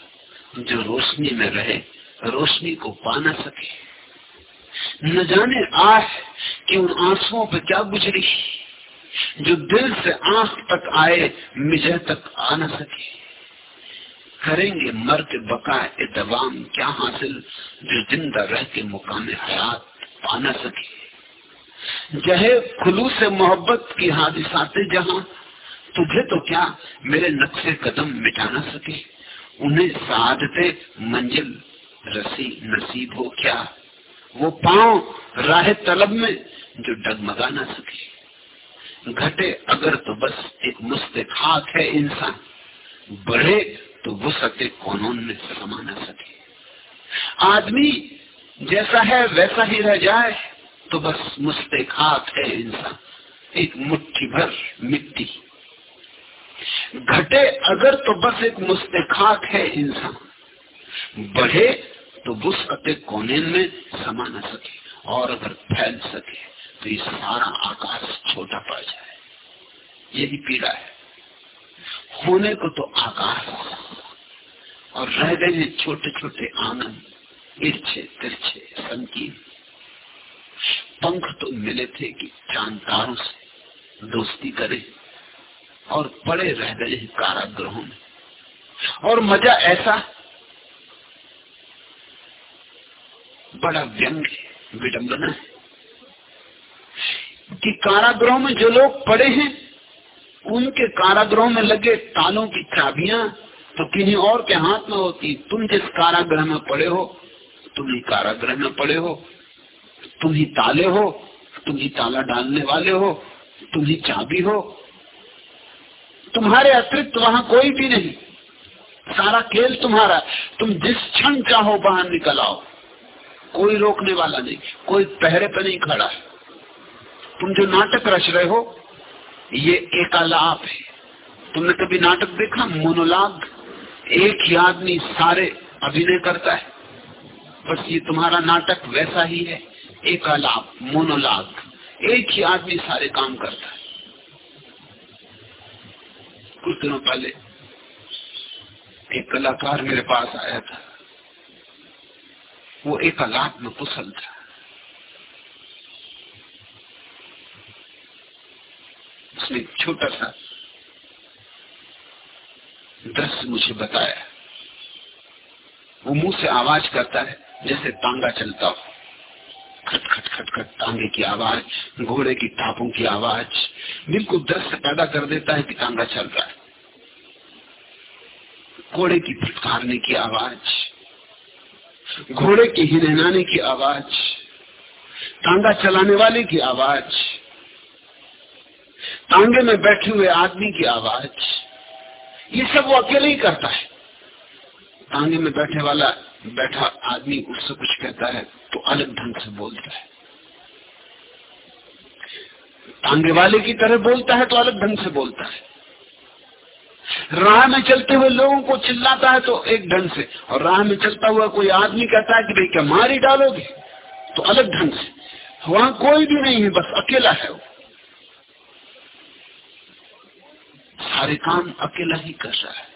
जो रोशनी में रहे, रोशनी को पा ना सके। न जाने आह कि उन आंसुओं पर क्या गुजरी, जो दिल से आँख तक आए मिजह तक आ ना सके। करेंगे मर के बका दवाम क्या हासिल? जो ज़िंदा रह के मुकाम हयात पा सके। जहे खुलू से मोहब्बत की हादिसाते जहाँ, तुझे तो क्या मेरे नक्शे कदम मिटा ना सके? उन्हें साधते मंजिल रसी नसीब हो क्या? वो पाँव राह तलब में जो डगमगा ना सके। घटे अगर तो बस एक मुस्ते खाक है इंसान, बढ़े तो वो सत्य कौन में समा न सके। आदमी जैसा है, वैसा ही रह जाए तो बस मुस्ते खाक है इंसान। एक मुट्ठी भर मिट्टी। घटे अगर तो बस एक मुस्ते खाक है इंसान। बढ़े तो बुस अति कोने में समा न सके और अगर फैल सके तो ये सारा आकाश छोटा पड़ जाए। यही पीड़ा है। होने को तो आकार और रह गए हैं छोटे छोटे आँगन इर्छे तिरछे, संकीर्ण। पंख तो मिले थे कि चाँद तारों से दोस्ती करे, और पड़े रह गए हैं कारागृहों में। और मज़ा ऐसा, बड़ा व्यंग विडम्बना है कि कारागृहों में जो लोग पड़े हैं उनके कारागृहों में लगे तालों की चाबियाँ तो किन्हीं और के हाथ में होती, तुम जिस कारागृह में पड़े हो, तुम ही कारागृह में पड़े हो। तुम ही ताले हो, तुम ही ताला डालने वाले हो, तुम ही चाबी हो। तुम्हारे अतिरिक्त वहाँ कोई भी नहीं। सारा खेल तुम्हारा तुम जिस क्षण चाहो बाहर निकल आओ। कोई रोकने वाला नहीं। कोई पहरे पे नहीं खड़ा तुम जो नाटक रच रहे हो ये एकालाप है। तुमने कभी नाटक देखा? मोनोलाग। एक ही आदमी सारे अभिनय करता है। बस ये तुम्हारा नाटक वैसा ही है। एकालाप मोनोलाग। एक ही आदमी सारे काम करता है। कुछ दिनों पहले एक कलाकार मेरे पास आया था। वो एक अलाप में कुशल था। उसने छोटा सा दृश्य मुझे बताया। वो मुँह से आवाज़ करता है, जैसे तांगा चलता हो। खट खट खट खट, तांगे की आवाज़, घोड़े की टापों की आवाज़। बिल्कुल दृश्य पैदा कर देता है कि तांगा चल रहा है। घोड़े की फटकारने की आवाज़, घोड़े के हिनहाने की आवाज़, तांगा चलाने वाले की आवाज़। तांगे में बैठे हुए आदमी की आवाज़। ये सब वो अकेले ही करता है। तांगे में बैठे वाला, बैठा आदमी उससे कुछ कहता है तो अलग ढंग से बोलता है। तांगे वाले की तरह बोलता है तो अलग ढंग से बोलता है। राह में चलते हुए लोगों को चिल्लाता है तो एक ढंग से। और राह में चलता हुआ कोई आदमी कहता है कि भाई, क्या मारी डालोगे? तो अलग ढंग से। वहाँ कोई भी नहीं है, बस अकेला है वो। सारे काम अकेला ही कर रहा है।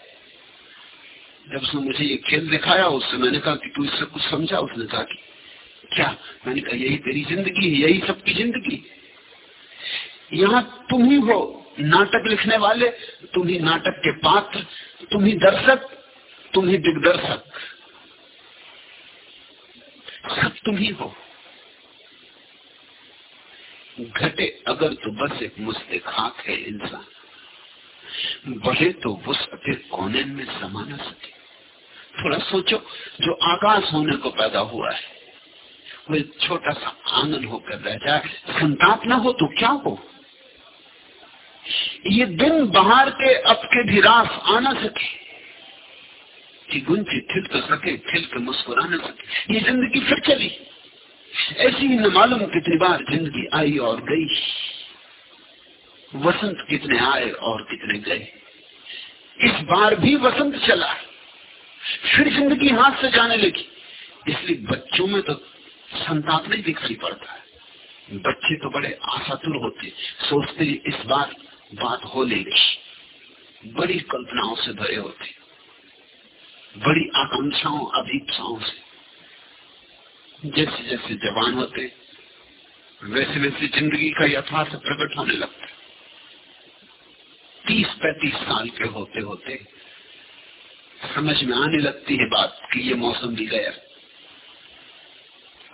जब उसने मुझे ये खेल दिखाया, उससे मैंने कहा कि तू इससे कुछ समझा? उसने कहा कि क्या? मैंने कहा, यही तेरी ज़िंदगी है, यही सबकी ज़िंदगी। यहाँ तुम ही हो, नाटक लिखने वाले, तुम ही नाटक के पात्र, तुम ही दर्शक, तुम ही दिग्दर्शक। सब तुम ही हो। घटे अगर तो बस एक मुस्ते खाक है इंसान। बढ़े तो के कोने में समा न सके। थोड़ा सोचो, जो आकाश होने को पैदा हुआ है, वो छोटा सा आँगन होकर रह जाए। संताप ना हो तो क्या हो? ये दिन बाहर के अब के भी रास आ न सके। कि गुंजी खिल तो सके खिल के मुस्कुरा न सके। ये ज़िंदगी फिर चली। ऐसी ही न मालूम कितनी बार ज़िंदगी आई और गई। वसंत कितने आए और कितने गए। इस बार भी वसंत चला। फिर ज़िंदगी हाथ से जाने लगी। इसलिए बच्चों में तो संताप नहीं दिखाई पड़ता है। बच्चे तो बड़े आशातुर होते सोचते इस बार बात हो लेगी बड़ी कल्पनाओं से भरे होते बड़ी आकांक्षाओं अभीक्षाओं से। जैसे जैसे जवान होते वैसे वैसे ज़िंदगी का यथार्थ प्रकट होने लगता तीस पैंतीस साल के होते होते समझ में आने लगती है बात कि ये मौसम भी गया।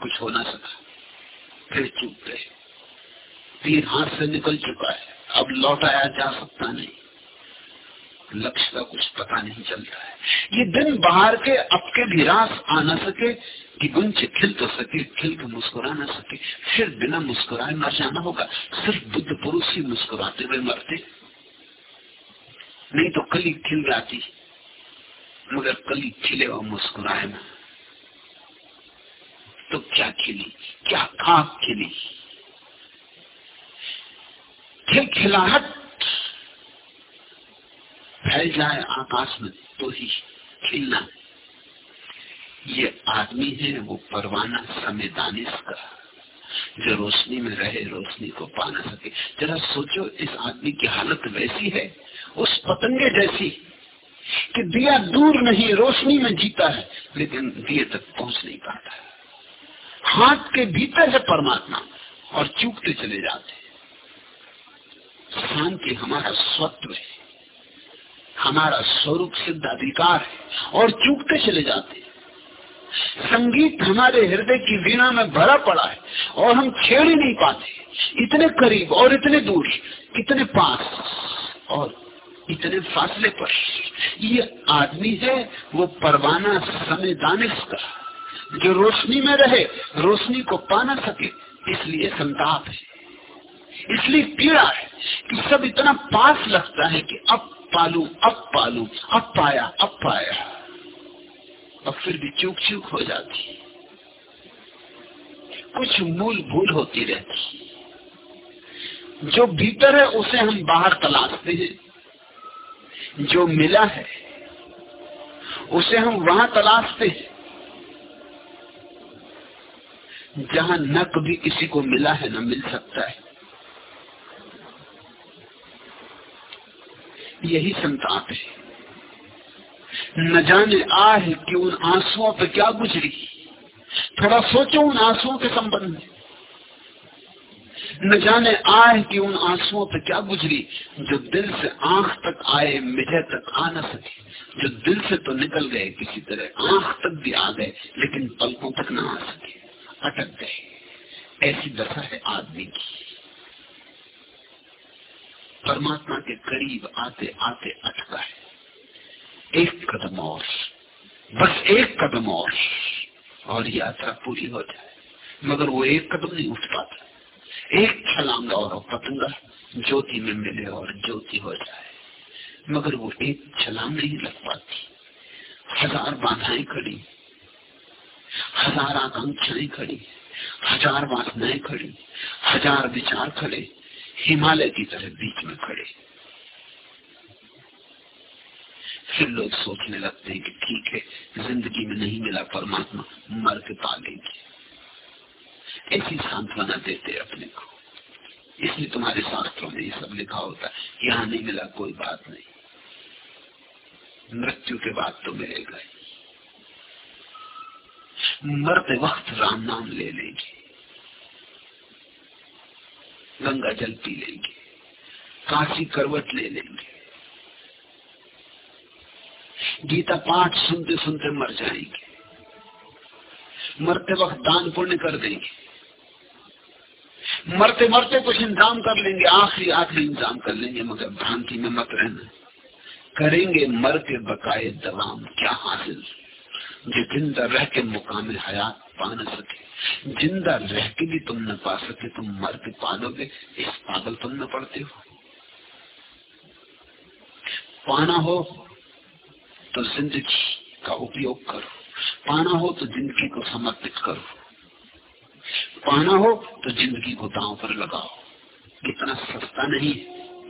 कुछ हो ना सका। फिर चुप गए। तीर हाथ से निकल चुका है। अब लौटाया जा सकता नहीं। लक्ष्य का कुछ पता नहीं चलता है। ये दिन बाहर के, अब के भी रास आ ना सके, कि गुंज खिल तो सके, खिल के मुस्कुरा ना सके। फिर बिना मुस्कुराए मर जाना होगा। सिर्फ़ बुद्ध पुरुष ही मुस्कुराते हुए मरते। नहीं तो कली खिल जाती। मगर कली खिले और मुस्कुराए ना। तो क्या खिली? क्या खाक खिली? खिल खिलाहट। फैल जाए आकाश में तो ही खिलना। ये आदमी है वो परवाना समय दानिश का। जो रोशनी में रहे, रोशनी को पा ना सके। जरा सोचो, इस आदमी की हालत वैसी है। उस पतंगे जैसी कि दिया दूर नहीं, रोशनी में जीता है, लेकिन दिए तक पहुँच नहीं पाता हाथ के भीतर है परमात्मा और चूकते चले जाते शांति हमारा स्वत्व है, हमारा स्वरूप सिद्ध अधिकार है और चूकते चले जाते संगीत हमारे हृदय की वीणा में भरा पड़ा है और हम छेड़ ही नहीं पाते। इतने करीब और इतने दूर इतने पास और इतने फासले पर। ये आदमी है, वो परवाना समय दानिश का। जो रोशनी में रहे, रोशनी को पा ना सके, इसलिए संताप है। इसलिए पीड़ा है कि सब इतना पास लगता है कि अब पालू अब पालू, अब पाया अब पाया। और फिर भी चूक चूक हो जाती कुछ मूल भूल होती रहती जो भीतर है, उसे हम बाहर तलाशते हैं। जो मिला है, उसे हम वहाँ तलाशते हैं। जहाँ न कभी किसी को मिला है, न मिल सकता है। यही संताप है। न जाने आह कि उन आंसुओं पर क्या गुजरी। थोड़ा सोचो उन आंसुओं के संबंध में। न जाने आए कि उन आंसुओं पर क्या गुजरी, जो दिल से आँख तक आए मिजे तक आ न सके। जो दिल से तो निकल गए, किसी तरह आँख तक भी आ गए, लेकिन पलकों तक न आ सके। अटक गए। ऐसी दशा है आदमी की। परमात्मा के करीब आते आते अटका है। एक कदम और। बस एक कदम और। और यात्रा पूरी हो जाए। मगर वो एक कदम नहीं उठ पाता। एक छलांग और पतंगा ज्योति में मिले और ज्योति हो जाए। मगर वो एक छलांग नहीं लग पाती। हज़ार बाधाएँ खड़ी। हज़ार आकांक्षाएँ खड़ी। हज़ार वासनाएँ खड़ी। हज़ार विचार खड़े। हिमालय की तरह बीच में खड़े। फिर लोग सोचने लगते हैं कि ठीक है, ज़िंदगी में नहीं मिला परमात्मा, मर के पा लेंगे ऐसी सांत्वना देते अपने को। इसलिए तुम्हारे शास्त्रों में ये सब लिखा होता है यहाँ नहीं मिला, कोई बात नहीं। मृत्यु के बाद तो मिलेगा ही। मरते वक्त राम नाम ले लेंगे। गंगा जल पी लेंगे। काशी करवट ले लेंगे। गीता पाठ सुनते सुनते मर जाएँगे। मरते वक्त दान पुण्य कर देंगे। मरते मरते कुछ इंतज़ाम कर लेंगे, आखिरी आखिरी इंतज़ाम कर लेंगे, मगर भ्रांति में मत रहना। करेंगे मर के बकाए दवाम क्या हासिल? जो ज़िंदा रह के मुकाम हयात पा न सके। ज़िंदा रह के भी तुम न पा सके, तुम मर के पालोगे, इस पागल तुम न पड़ते हो। पाना हो तो ज़िंदगी का उपयोग करो। पाना हो तो ज़िंदगी को समर्पित करो। पाना हो तो ज़िंदगी को दांव पर लगाओ। कितना सस्ता नहीं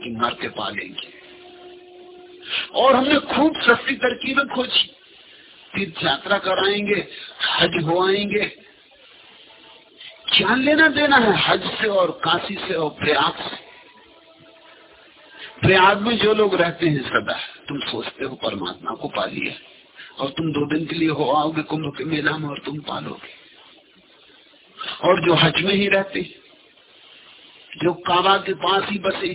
कि मर के पालेंगे। और हमने खूब सस्ती तरकीबें खोजी। तीर्थ यात्रा कराएँगे, हज हो आएँगे क्या लेना देना है हज से और काशी से और प्रयाग से। प्रयाग में जो लोग रहते हैं सदा, तुम सोचते हो परमात्मा को पा लिया और तुम दो दिन के लिए हो आओगे, कुंभ के मेला में और तुम पालोगे। और जो हज में ही रहते, जो काबा के पास ही बसे,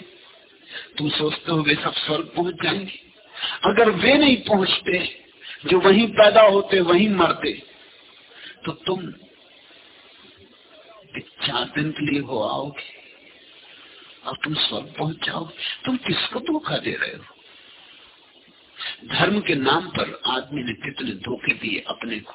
तुम सोचते हो वे सब स्वर्ग पहुँच जाएँगे। अगर वे नहीं पहुँचते, जो वहीं पैदा होते, वहीं मरते तो तुम चार दिन के लिए हो आओगे, और तुम स्वर्ग पहुँच जाओगे। तुम किसको धोखा दे रहे हो? धर्म के नाम पर आदमी ने कितने धोखे दिए अपने को।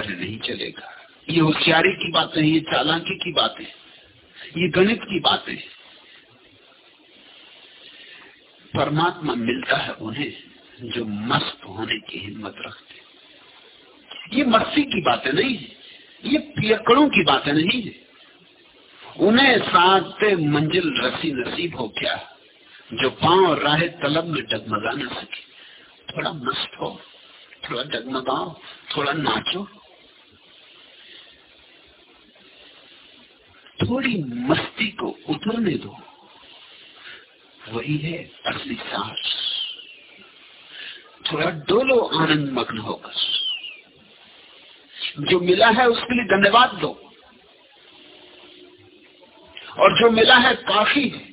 इस नहीं चलेगा। ये होशियारी की बातें, ये चालाकी की बातें, ये गणित की बातें। परमात्मा मिलता है उन्हें जो मस्त होने की हिम्मत रखते ये मस्ती की बातें नहीं है, ये पियकड़ों की बातें नहीं है। उन्हें सात मंजिल रसी नसीब हो क्या, जो पाँव राह तलब में डगमगा ना सके। थोड़ा मस्त हो, थोड़ा डगमगाओ, थोड़ा नाचो। थोड़ी मस्ती को उतरने दो। वही है असली सांस। थोड़ा डोलो आनंद मग्न होकर। जो मिला है उसके लिए धन्यवाद दो। और जो मिला है काफ़ी है।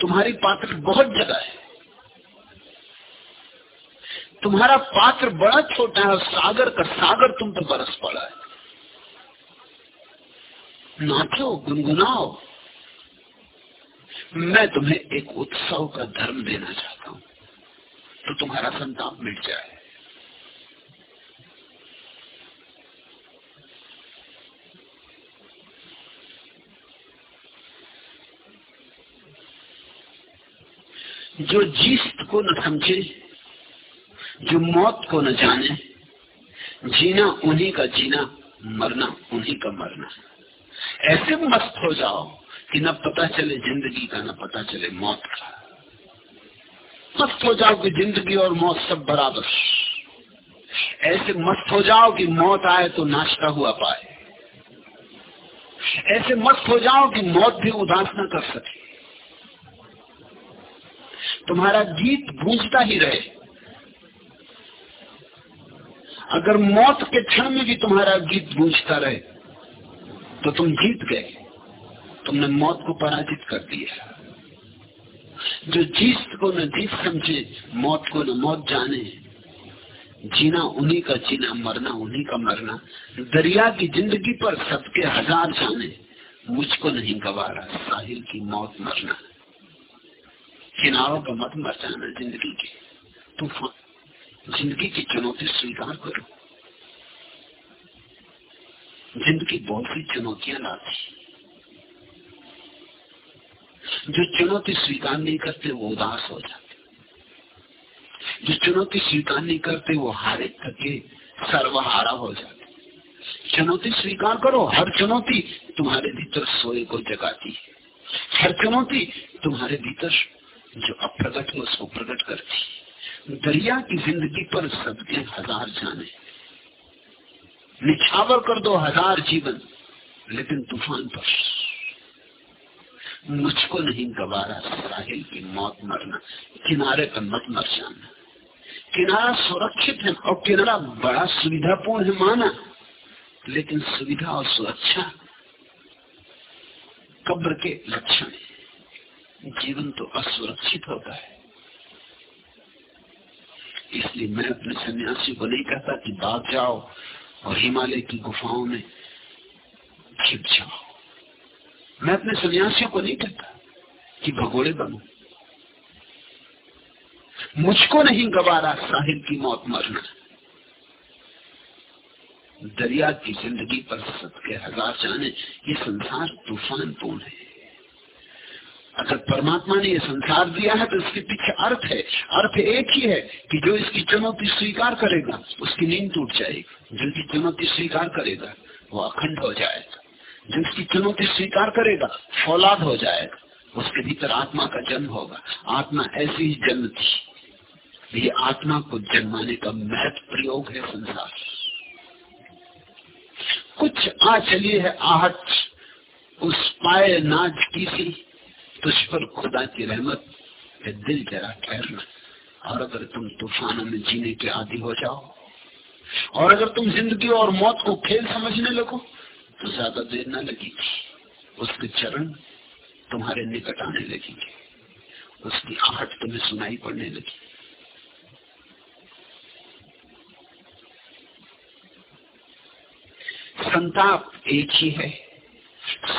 तुम्हारी पात्र बहुत जगह है। तुम्हारा पात्र बड़ा छोटा है सागर का सागर तुम पर बरस पड़ा है। नाचो गुनगुनाओ मैं तुम्हें एक उत्सव का धर्म देना चाहता हूँ तो तुम्हारा संताप मिट जाए। जो जीस्त को न समझे, जो मौत को न जाने, जीना उन्हीं का जीना, मरना उन्हीं का मरना। ऐसे मस्त हो जाओ कि न पता चले ज़िंदगी का, न पता चले मौत का। मस्त हो जाओ कि ज़िंदगी और मौत सब बराबर। ऐसे मस्त हो जाओ कि मौत आए तो नाश्ता हुआ पाए। ऐसे मस्त हो जाओ कि मौत भी उदास न कर सके। तुम्हारा गीत गूंजता ही रहे। अगर मौत के क्षण में भी तुम्हारा गीत गूंजता रहे तो तुम जीत गए। तुमने मौत को पराजित कर दिया। जो जीत को न जीत समझे, मौत को न मौत जाने। जीना उन्हीं का जीना, मरना उन्हीं का मरना। दरिया की ज़िंदगी पर सबके हज़ार जाने। मुझको नहीं गवारा, साहिल की मौत मरना। किनारों पर मत मर जाना ज़िंदगी की। तूफ़ान, ज़िंदगी की चुनौती स्वीकार करो। ज़िंदगी बहुत सी चुनौतियाँ लाती जो चुनौती स्वीकार नहीं करते, वो उदास हो जाते। जो चुनौती स्वीकार नहीं करते, वो हारे थके सर्वहारा हो जाते। चुनौती स्वीकार करो, हर चुनौती तुम्हारे भीतर सोए को जगाती है। हर चुनौती तुम्हारे भीतर जो अप्रगट है उसको प्रकट करती है। दरिया की ज़िंदगी पर सबके हज़ार जाने। निछावर कर दो हज़ार जीवन, लेकिन तूफ़ान पर। मुझको नहीं गवारा साहिल की मौत मरना, किनारे पर मत मर जाना। किनारा सुरक्षित है और किनारा बड़ा सुविधापूर्ण है माना, लेकिन सुविधा और सुरक्षा कब्र के लक्षण है। जीवन तो असुरक्षित होता है। इसलिए मैं अपने सन्यासी को नहीं कहता कि भाग जाओ और हिमालय की गुफाओं में छिप जाओ। मैं अपने सन्यासियों को नहीं कहता कि भगोड़े बनो। मुझको नहीं गवारा साहिब की मौत मरना। दरिया की ज़िंदगी पर सबके हज़ार जाने, ये संसार तूफ़ान पूर्ण है? अगर परमात्मा ने ये संसार दिया है तो इसके पीछे अर्थ है। अर्थ एक ही है कि जो इसकी चुनौती स्वीकार करेगा, उसकी नींद टूट जाएगी। जो इसकी चुनौती स्वीकार करेगा, वो अखंड हो जाएगा। जो इसकी चुनौती स्वीकार करेगा, फौलाद हो जाएगा। उसके भीतर आत्मा का जन्म होगा। आत्मा ऐसी ही जन्म थी। ये आत्मा को जन्माने का महत्व प्रयोग है संसार। कुछ आ चली है आहट उस पाए नाच की सी। तुझ पर खुदा की रहमत है दिल जरा ठहरना और अगर तुम तूफानों में जीने के आदि हो जाओ और अगर तुम ज़िंदगी और मौत को खेल समझने लगो तो ज़्यादा देर न लगेगी उसके चरण तुम्हारे निकट आने लगेंगे उसकी आहट तुम्हें सुनाई पड़ने लगी संताप एक ही है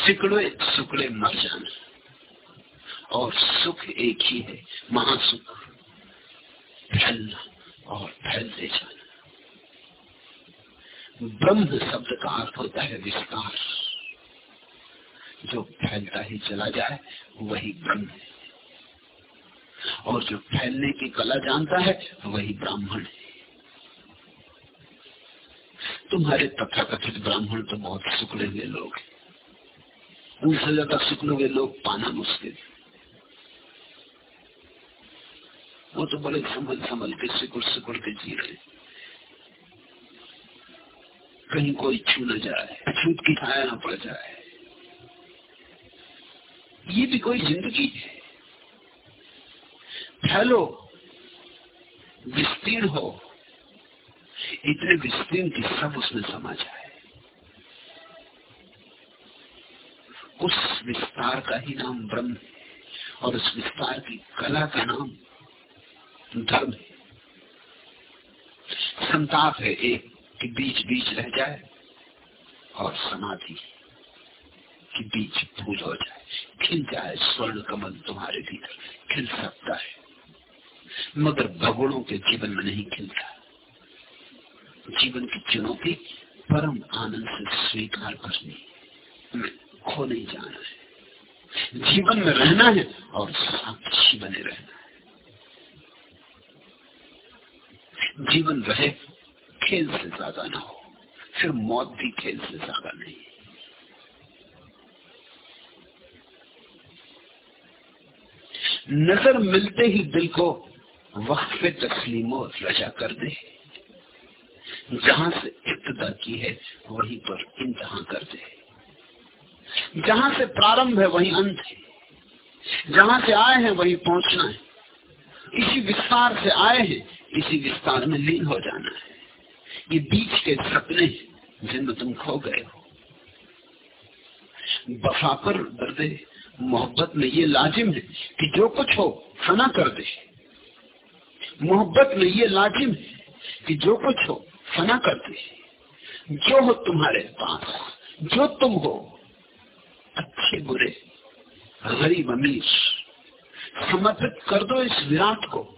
सिकड़े सुकड़े मर जाना और सुख एक ही है, महासुख। फैलना और फैलते जाना। ब्रह्म शब्द का अर्थ होता है विस्तार। जो फैलता ही चला जाए, वही ब्रह्म है। और जो फैलने की कला जानता है, वही ब्राह्मण है। तुम्हारे तथाकथित ब्राह्मण तो बहुत सुखड़े हुए लोग हैं। उनसे ज़्यादा सुखड़े हुए लोग पाना मुश्किल वो तो बड़े संभल संभल के, सिकुड़ सिकुड़ के जी रहे। कहीं कोई छू न जाए छूट की छाया न पड़ जाए। ये भी कोई ज़िंदगी है। फैलो, विस्तीर्ण हो। इतने विस्तीर्ण की सब उसमें समा जाए। उस विस्तार का ही नाम ब्रह्म है, और उस विस्तार की कला का नाम धर्म है। संताप है, एक कि बीच बीच रह जाए और समाधि कि बीच भूल हो जाए। खिल जाए, स्वर्ण कमल तुम्हारे भीतर खिल सकता है। मगर भगोड़ों के जीवन में नहीं खिलता। जीवन की चुनौती परम आनंद से स्वीकार करनी खो नहीं जाना है। जीवन में रहना है और साक्षी बने रहना है। जीवन रहे खेल से ज़्यादा ना हो, फिर मौत भी खेल से ज़्यादा नहीं। नज़र मिलते ही दिल को वक्त पे तस्लीमो रजा कर दे। जहाँ से इब्तदा की है, वहीं पर इंतहा कर दे। जहाँ से प्रारंभ है, वहीं अंत है। जहाँ से आए हैं, वहीं पहुँचना है। इसी विस्तार से आए हैं इसी विस्तार में लीन हो जाना है। ये बीच के सपने जिनमें तुम खो गए हो। बफा पर दर्दे मोहब्बत में ये लाजिम है कि जो कुछ हो, फना कर दे। मोहब्बत में ये लाजिम है कि जो कुछ हो, फना कर दे। जो हो तुम्हारे पास, जो तुम हो, अच्छे, बुरे, गरीब, अमीर, समर्पित कर दो इस विराट को।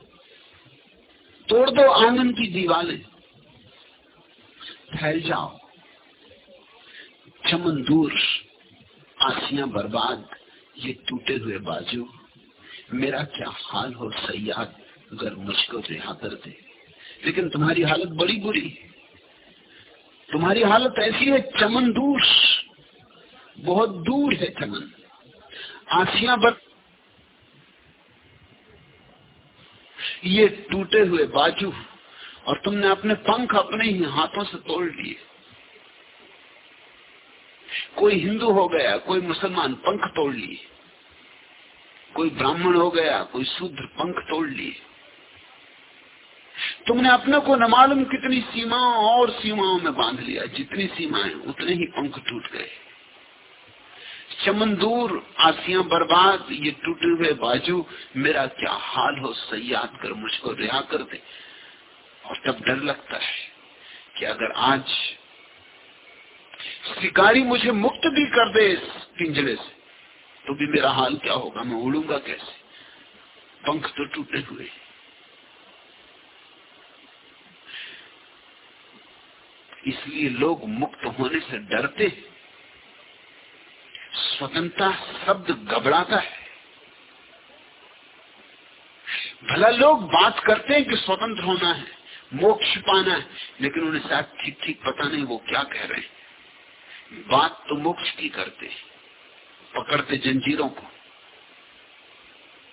तोड़ दो आँगन की दीवारें। फैल जाओ। चमन दूर, आसिया बर्बाद, ये टूटे हुए बाजू। मेरा क्या हाल हो सयाद, अगर मुझको रिहा कर दे। लेकिन तुम्हारी हालत बड़ी बुरी। तुम्हारी हालत ऐसी है, चमन दूर। बहुत दूर है चमन। आसिया बर ये टूटे हुए बाजू और तुमने अपने पंख अपने ही हाथों से तोड़ लिए। कोई हिंदू हो गया, कोई मुसलमान पंख तोड़ लिए। कोई ब्राह्मण हो गया, कोई शूद्र पंख तोड़ लिए। तुमने अपने को न मालूम कितनी सीमाओं और सीमाओं में बाँध लिया। जितनी सीमाएँ, उतने ही पंख टूट गए। चमन दूर आसियाँ बर्बाद, ये टूटे हुए बाजू, मेरा क्या हाल हो सयाद कर, मुझको रिहा कर दे। और तब डर लगता है कि अगर आज शिकारी मुझे मुक्त भी कर दे इस पिंजरे से तो भी मेरा हाल क्या होगा, मैं उड़ूँगा कैसे? पंख तो टूटे हुए। इसलिए लोग मुक्त होने से डरते स्वतंत्रता शब्द घबराता है। भला लोग बात करते हैं कि स्वतंत्र होना है, मोक्ष पाना है, लेकिन उन्हें शायद ठीक ठीक पता नहीं वो क्या कह रहे हैं। बात तो मोक्ष की करते पकड़ते जंजीरों को।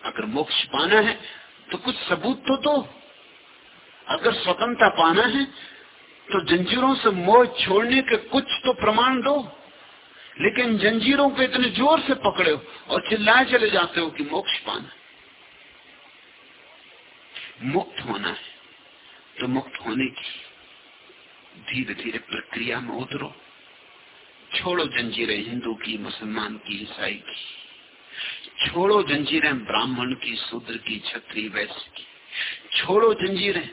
अगर मोक्ष पाना है तो कुछ सबूत तो दो। अगर स्वतंत्रता पाना है तो जंजीरों से मोह छोड़ने के कुछ तो प्रमाण दो। लेकिन जंजीरों पे इतने ज़ोर से पकड़े हो और चिल्लाए चले जाते हो कि मोक्ष पाना मुक्त होना है। तो मुक्त होने की धीरे धीरे प्रक्रिया में उतरो। छोड़ो जंजीरें हिंदू की, मुसलमान की, ईसाई की। छोड़ो जंजीरें ब्राह्मण की, शूद्र की छत्री वैश्य की। छोड़ो जंजीरें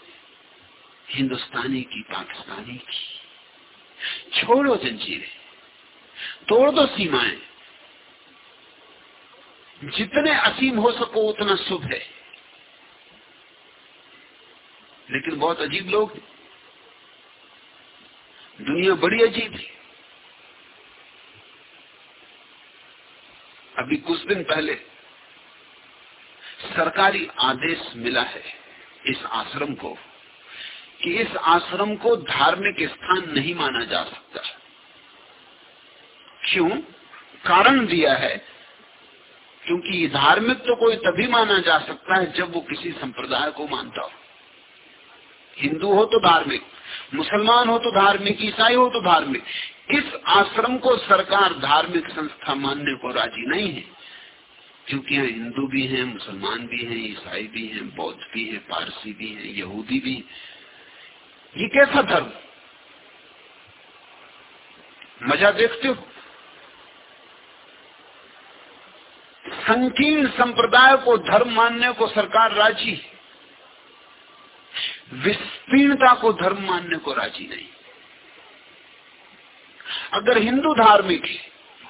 हिंदुस्तानी की, पाकिस्तानी की। छोड़ो जंजीरें। तोड़ दो सीमाएँ। जितने असीम हो सको, उतना शुभ है। लेकिन बहुत अजीब लोग दुनिया बड़ी अजीब है। अभी कुछ दिन पहले सरकारी आदेश मिला है इस आश्रम को कि इस आश्रम को धार्मिक स्थान नहीं माना जा सकता। क्यों? कारण दिया है। क्योंकि धार्मिक तो कोई तभी माना जा सकता है जब वो किसी संप्रदाय को मानता हो। हिंदू हो तो धार्मिक, मुसलमान हो तो धार्मिक, ईसाई हो तो धार्मिक। इस आश्रम को सरकार धार्मिक संस्था मानने को राज़ी नहीं है। क्योंकि यहाँ हिंदू भी हैं, मुसलमान भी हैं, ईसाई भी हैं, बौद्ध भी हैं, पारसी भी हैं, यहूदी भी ये कैसा धर्म? मज़ा देखते हो? संकीर्ण संप्रदाय को, धर्म मानने को सरकार राज़ी विस्तीर्णता को धर्म मानने को राज़ी नहीं। अगर हिंदू धार्मिक है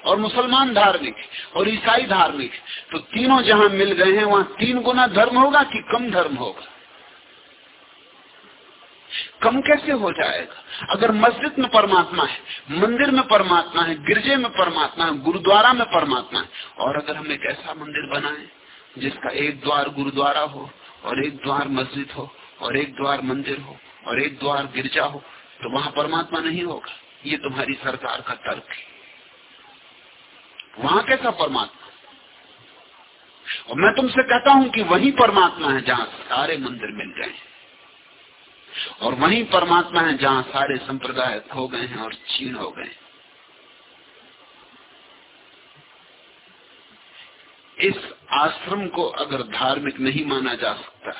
और मुसलमान धार्मिक और ईसाई धार्मिक तो तीनों जहाँ मिल गए हैं, वहाँ तीन गुना धर्म होगा कि कम धर्म होगा? कम कैसे हो जाएगा? अगर मस्जिद में परमात्मा है, मंदिर में परमात्मा है, गिरजे में परमात्मा है, गुरुद्वारा में परमात्मा है, और अगर हम एक ऐसा मंदिर बनाए जिसका एक द्वार गुरुद्वारा हो, और एक द्वार मस्जिद हो, और एक द्वार मंदिर हो, और एक द्वार गिरजा हो तो वहाँ परमात्मा नहीं होगा। ये तुम्हारी सरकार का तर्क है। वहाँ कैसा परमात्मा? और मैं तुमसे कहता हूँ कि वही परमात्मा है जहाँ सारे मंदिर मिल गए और वही परमात्मा है जहाँ सारे संप्रदाय खो गए हैं और छीन हो गए इस आश्रम को अगर धार्मिक नहीं माना जा सकता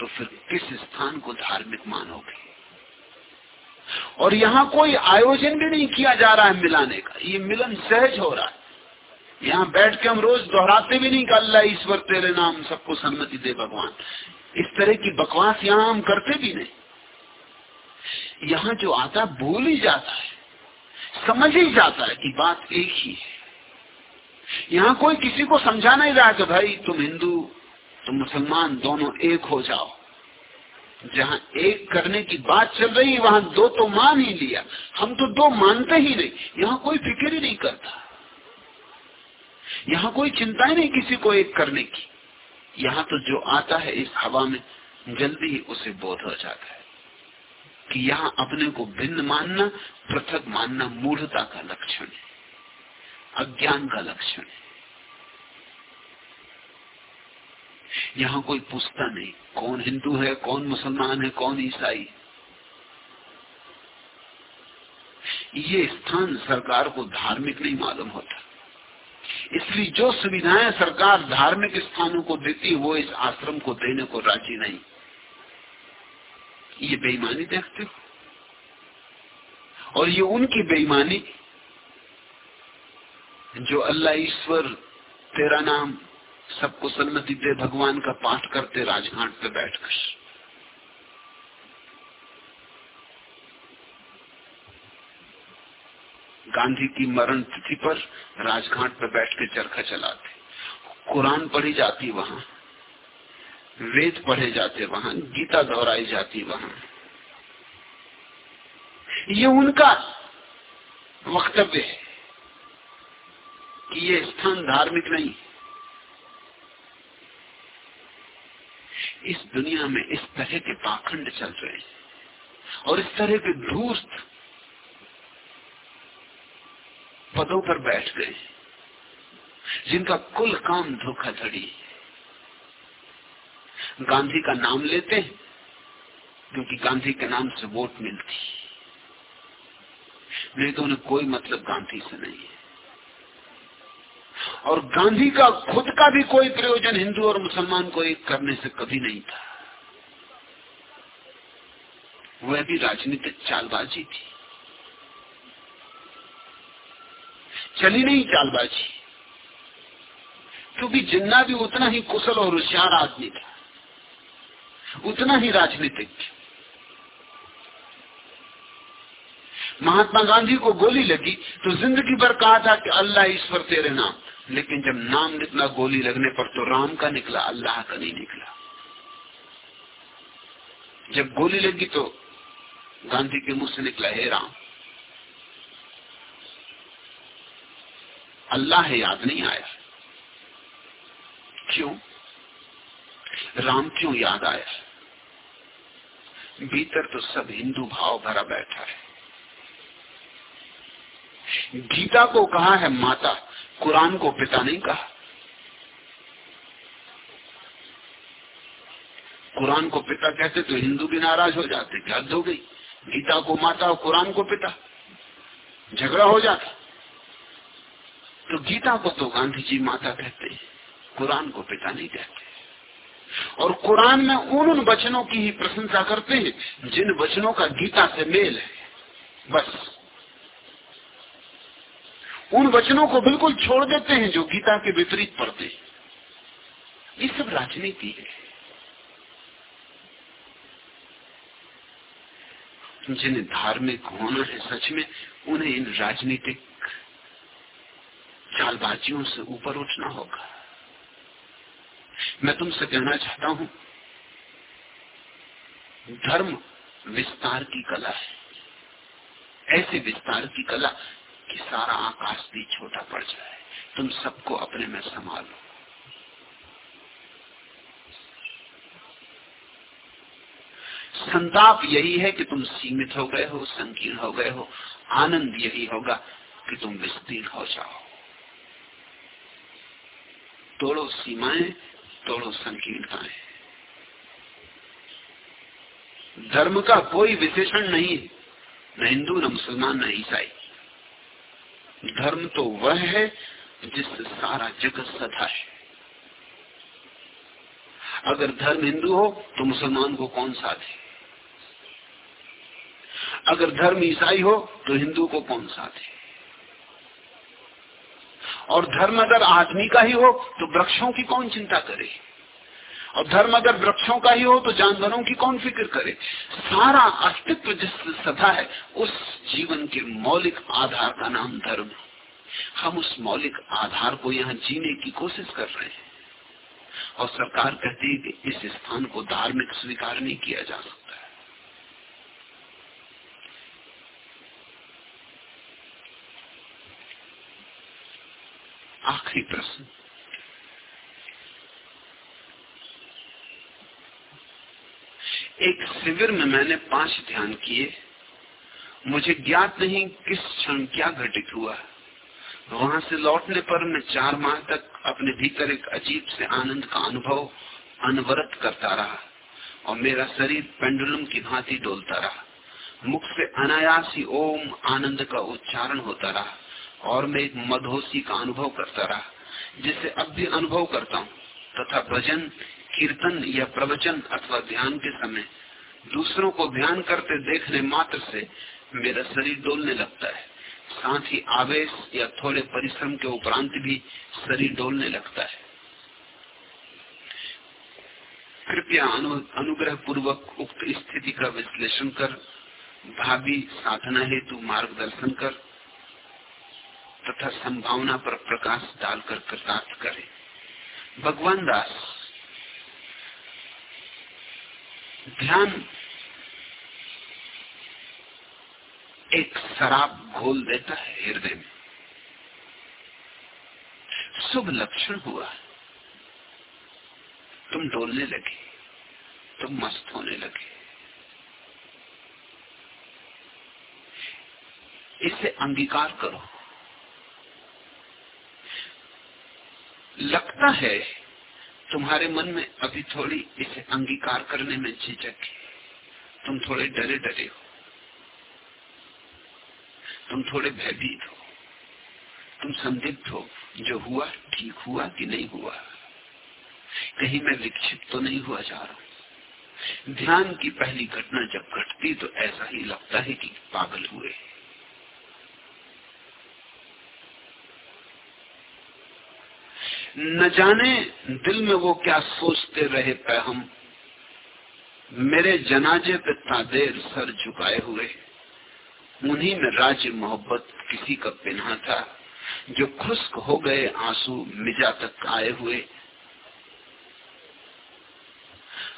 तो फिर किस स्थान को धार्मिक मानोगे? और यहाँ कोई आयोजन भी नहीं किया जा रहा है मिलाने का। ये मिलन सहज हो रहा है। यहाँ बैठ के हम रोज दोहराते भी नहीं कि अल्लाह ईश्वर तेरे नाम सबको सम्मति दे, भगवान। इस तरह की बकवास यहाँ हम करते भी नहीं। यहाँ जो आता भूल ही जाता है। समझ ही जाता है कि बात एक ही है। यहाँ कोई किसी को समझा नहीं रहा कि भाई, तुम हिंदू, तुम मुसलमान, दोनों एक हो जाओ। जहाँ एक करने की बात चल रही, वहाँ दो तो मान ही लिया। हम तो दो मानते ही नहीं। यहाँ कोई फ़िक्र ही नहीं करता। यहाँ कोई चिंता ही नहीं किसी को एक करने की। यहाँ तो जो आता है इस हवा में, जल्दी ही उसे बोध हो जाता है। कि यहाँ अपने को भिन्न मानना, पृथक मानना मूढ़ता का लक्षण है, अज्ञान का लक्षण है। यहाँ कोई पूछता नहीं, कौन हिंदू है, कौन मुसलमान है, कौन ईसाई ये स्थान सरकार को धार्मिक नहीं मालूम होता। इसलिए जो सुविधाएँ सरकार धार्मिक स्थानों को देती वो इस आश्रम को देने को राज़ी नहीं। ये बेईमानी देखते हो? और ये उनकी बेईमानी, जो अल्लाह ईश्वर, तेरा नाम, सबको सन्मति दे, भगवान का पाठ करते, राजघाट पे बैठकर। गांधी की मरण तिथि पर राजघाट पर बैठ के चरखा चलाते। कुरान पढ़ी जाती वहाँ, वेद पढ़े जाते वहाँ, गीता दोहराई जाती वहाँ। ये उनका वक्तव्य है कि ये स्थान धार्मिक नहीं इस दुनिया में इस तरह के पाखंड चल रहे हैं और इस तरह के धूर्त पदों पर बैठ गए जिनका कुल काम धोखाधड़ी गांधी का नाम लेते हैं, क्योंकि गांधी के नाम से वोट मिलती नहीं तो उन्हें कोई मतलब गांधी से नहीं है। और गांधी का खुद का भी कोई प्रयोजन हिंदू और मुसलमान को एक करने से कभी नहीं था। वह भी राजनीतिक चालबाजी थी। चली नहीं चालबाजी क्योंकि जिन्ना भी उतना ही कुशल और होशियार आदमी था। उतना ही राजनीतिक महात्मा गांधी को गोली लगी तो ज़िंदगी भर कहा था कि अल्लाह ईश्वर तेरे नाम। लेकिन जब नाम निकला गोली लगने पर तो राम का निकला, अल्लाह का नहीं निकला। जब गोली लगी तो गांधी के मुँह से निकला, हे राम अल्लाह है, याद नहीं आया। क्यों? राम क्यों याद आया? भीतर तो सब हिंदू भाव भरा बैठा है। गीता को कहा है माता, कुरान को पिता नहीं कहा। कुरान को पिता कहते तो हिंदू भी नाराज़ हो जाते क्या हो गई। गीता को माता और कुरान को पिता, झगड़ा हो जाता। तो गीता को तो गांधी जी माता कहते हैं, कुरान को पिता नहीं कहते। और कुरान में उन उन वचनों की ही प्रशंसा करते हैं, जिन वचनों का गीता से मेल है। बस। उन वचनों को बिल्कुल छोड़ देते हैं जो गीता के विपरीत पढ़ते ये सब राजनीति है। जिन्हें धार्मिक होना है सच में, उन्हें इन राजनीतिक चालबाजियों से ऊपर उठना होगा। मैं तुमसे कहना चाहता हूँ, धर्म विस्तार की कला है। ऐसे विस्तार की कला कि सारा आकाश भी छोटा पड़ जाए। तुम सबको अपने में संभालो। संताप यही है कि तुम सीमित हो गए हो, संकीर्ण हो गए हो। आनंद यही होगा कि तुम विस्तीर्ण हो जाओ। तोड़ो सीमाएँ तोड़ो संकीर्णताएँ धर्म का कोई विशेषण नहीं न हिंदू न मुसलमान न ईसाई धर्म तो वह है जिससे सारा जगत सदा है। अगर धर्म हिंदू हो तो मुसलमान को कौन है? अगर धर्म ईसाई हो तो हिंदू को कौन साथ है? और धर्म अगर आदमी का ही हो तो वृक्षों की कौन चिंता करे? और धर्म अगर वृक्षों का ही हो तो जानवरों की कौन फ़िक्र करे? सारा अस्तित्व जिस सदा है, उस जीवन के मौलिक आधार का नाम धर्म हम उस मौलिक आधार को यहाँ जीने की कोशिश कर रहे हैं। और सरकार कहती है कि इस स्थान को धार्मिक स्वीकार नहीं किया जा सकता है आखिरी प्रश्न एक शिविर में मैंने पाँच ध्यान किए। मुझे ज्ञात नहीं किस क्षण क्या घटित हुआ। वहाँ से लौटने पर मैं चार माह तक अपने भीतर एक अजीब से आनंद का अनुभव अनवरत करता रहा और मेरा शरीर पेंडुलम की भांति डोलता रहा। मुख से अनायास ही ओम आनंद का उच्चारण होता रहा। और मैं एक मधोसी का अनुभव करता रहा जिसे अब भी अनुभव करता हूँ। तथा भजन कीर्तन या प्रवचन अथवा ध्यान के समय दूसरों को ध्यान करते देखने मात्र से मेरा शरीर डोलने लगता है। साथ ही आवेश या थोड़े परिश्रम के उपरांत भी शरीर डोलने लगता है। कृपया अनु, अनुग्रह पूर्वक उक्त स्थिति का विश्लेषण कर भावी साधना हेतु मार्गदर्शन कर तथा संभावना पर प्रकाश डालकर कृतार्थ करे। भगवान दास, ध्यान एक शराब घोल देता है हृदय में। शुभ लक्षण हुआ। तुम डोलने लगे, तुम मस्त होने लगे। इसे अंगीकार करो। लगता है तुम्हारे मन में अभी थोड़ी इसे अंगीकार करने में झिझक है। तुम थोड़े डरे डरे हो। तुम थोड़े भयभीत हो। तुम संदिग्ध हो, जो हुआ ठीक हुआ कि नहीं हुआ। कहीं मैं विक्षिप्त तो नहीं हुआ जा रहा। ध्यान की पहली घटना जब घटती तो ऐसा ही लगता है कि पागल हुए। न जाने दिल में वो क्या सोचते रहे पैहम मेरे जनाजे पे तादेर सर झुकाए हुए। उन्हीं में राज मोहब्बत किसी का पिन्हा था। जो खुश्क हो गए आँसू मिजा तक आए हुए।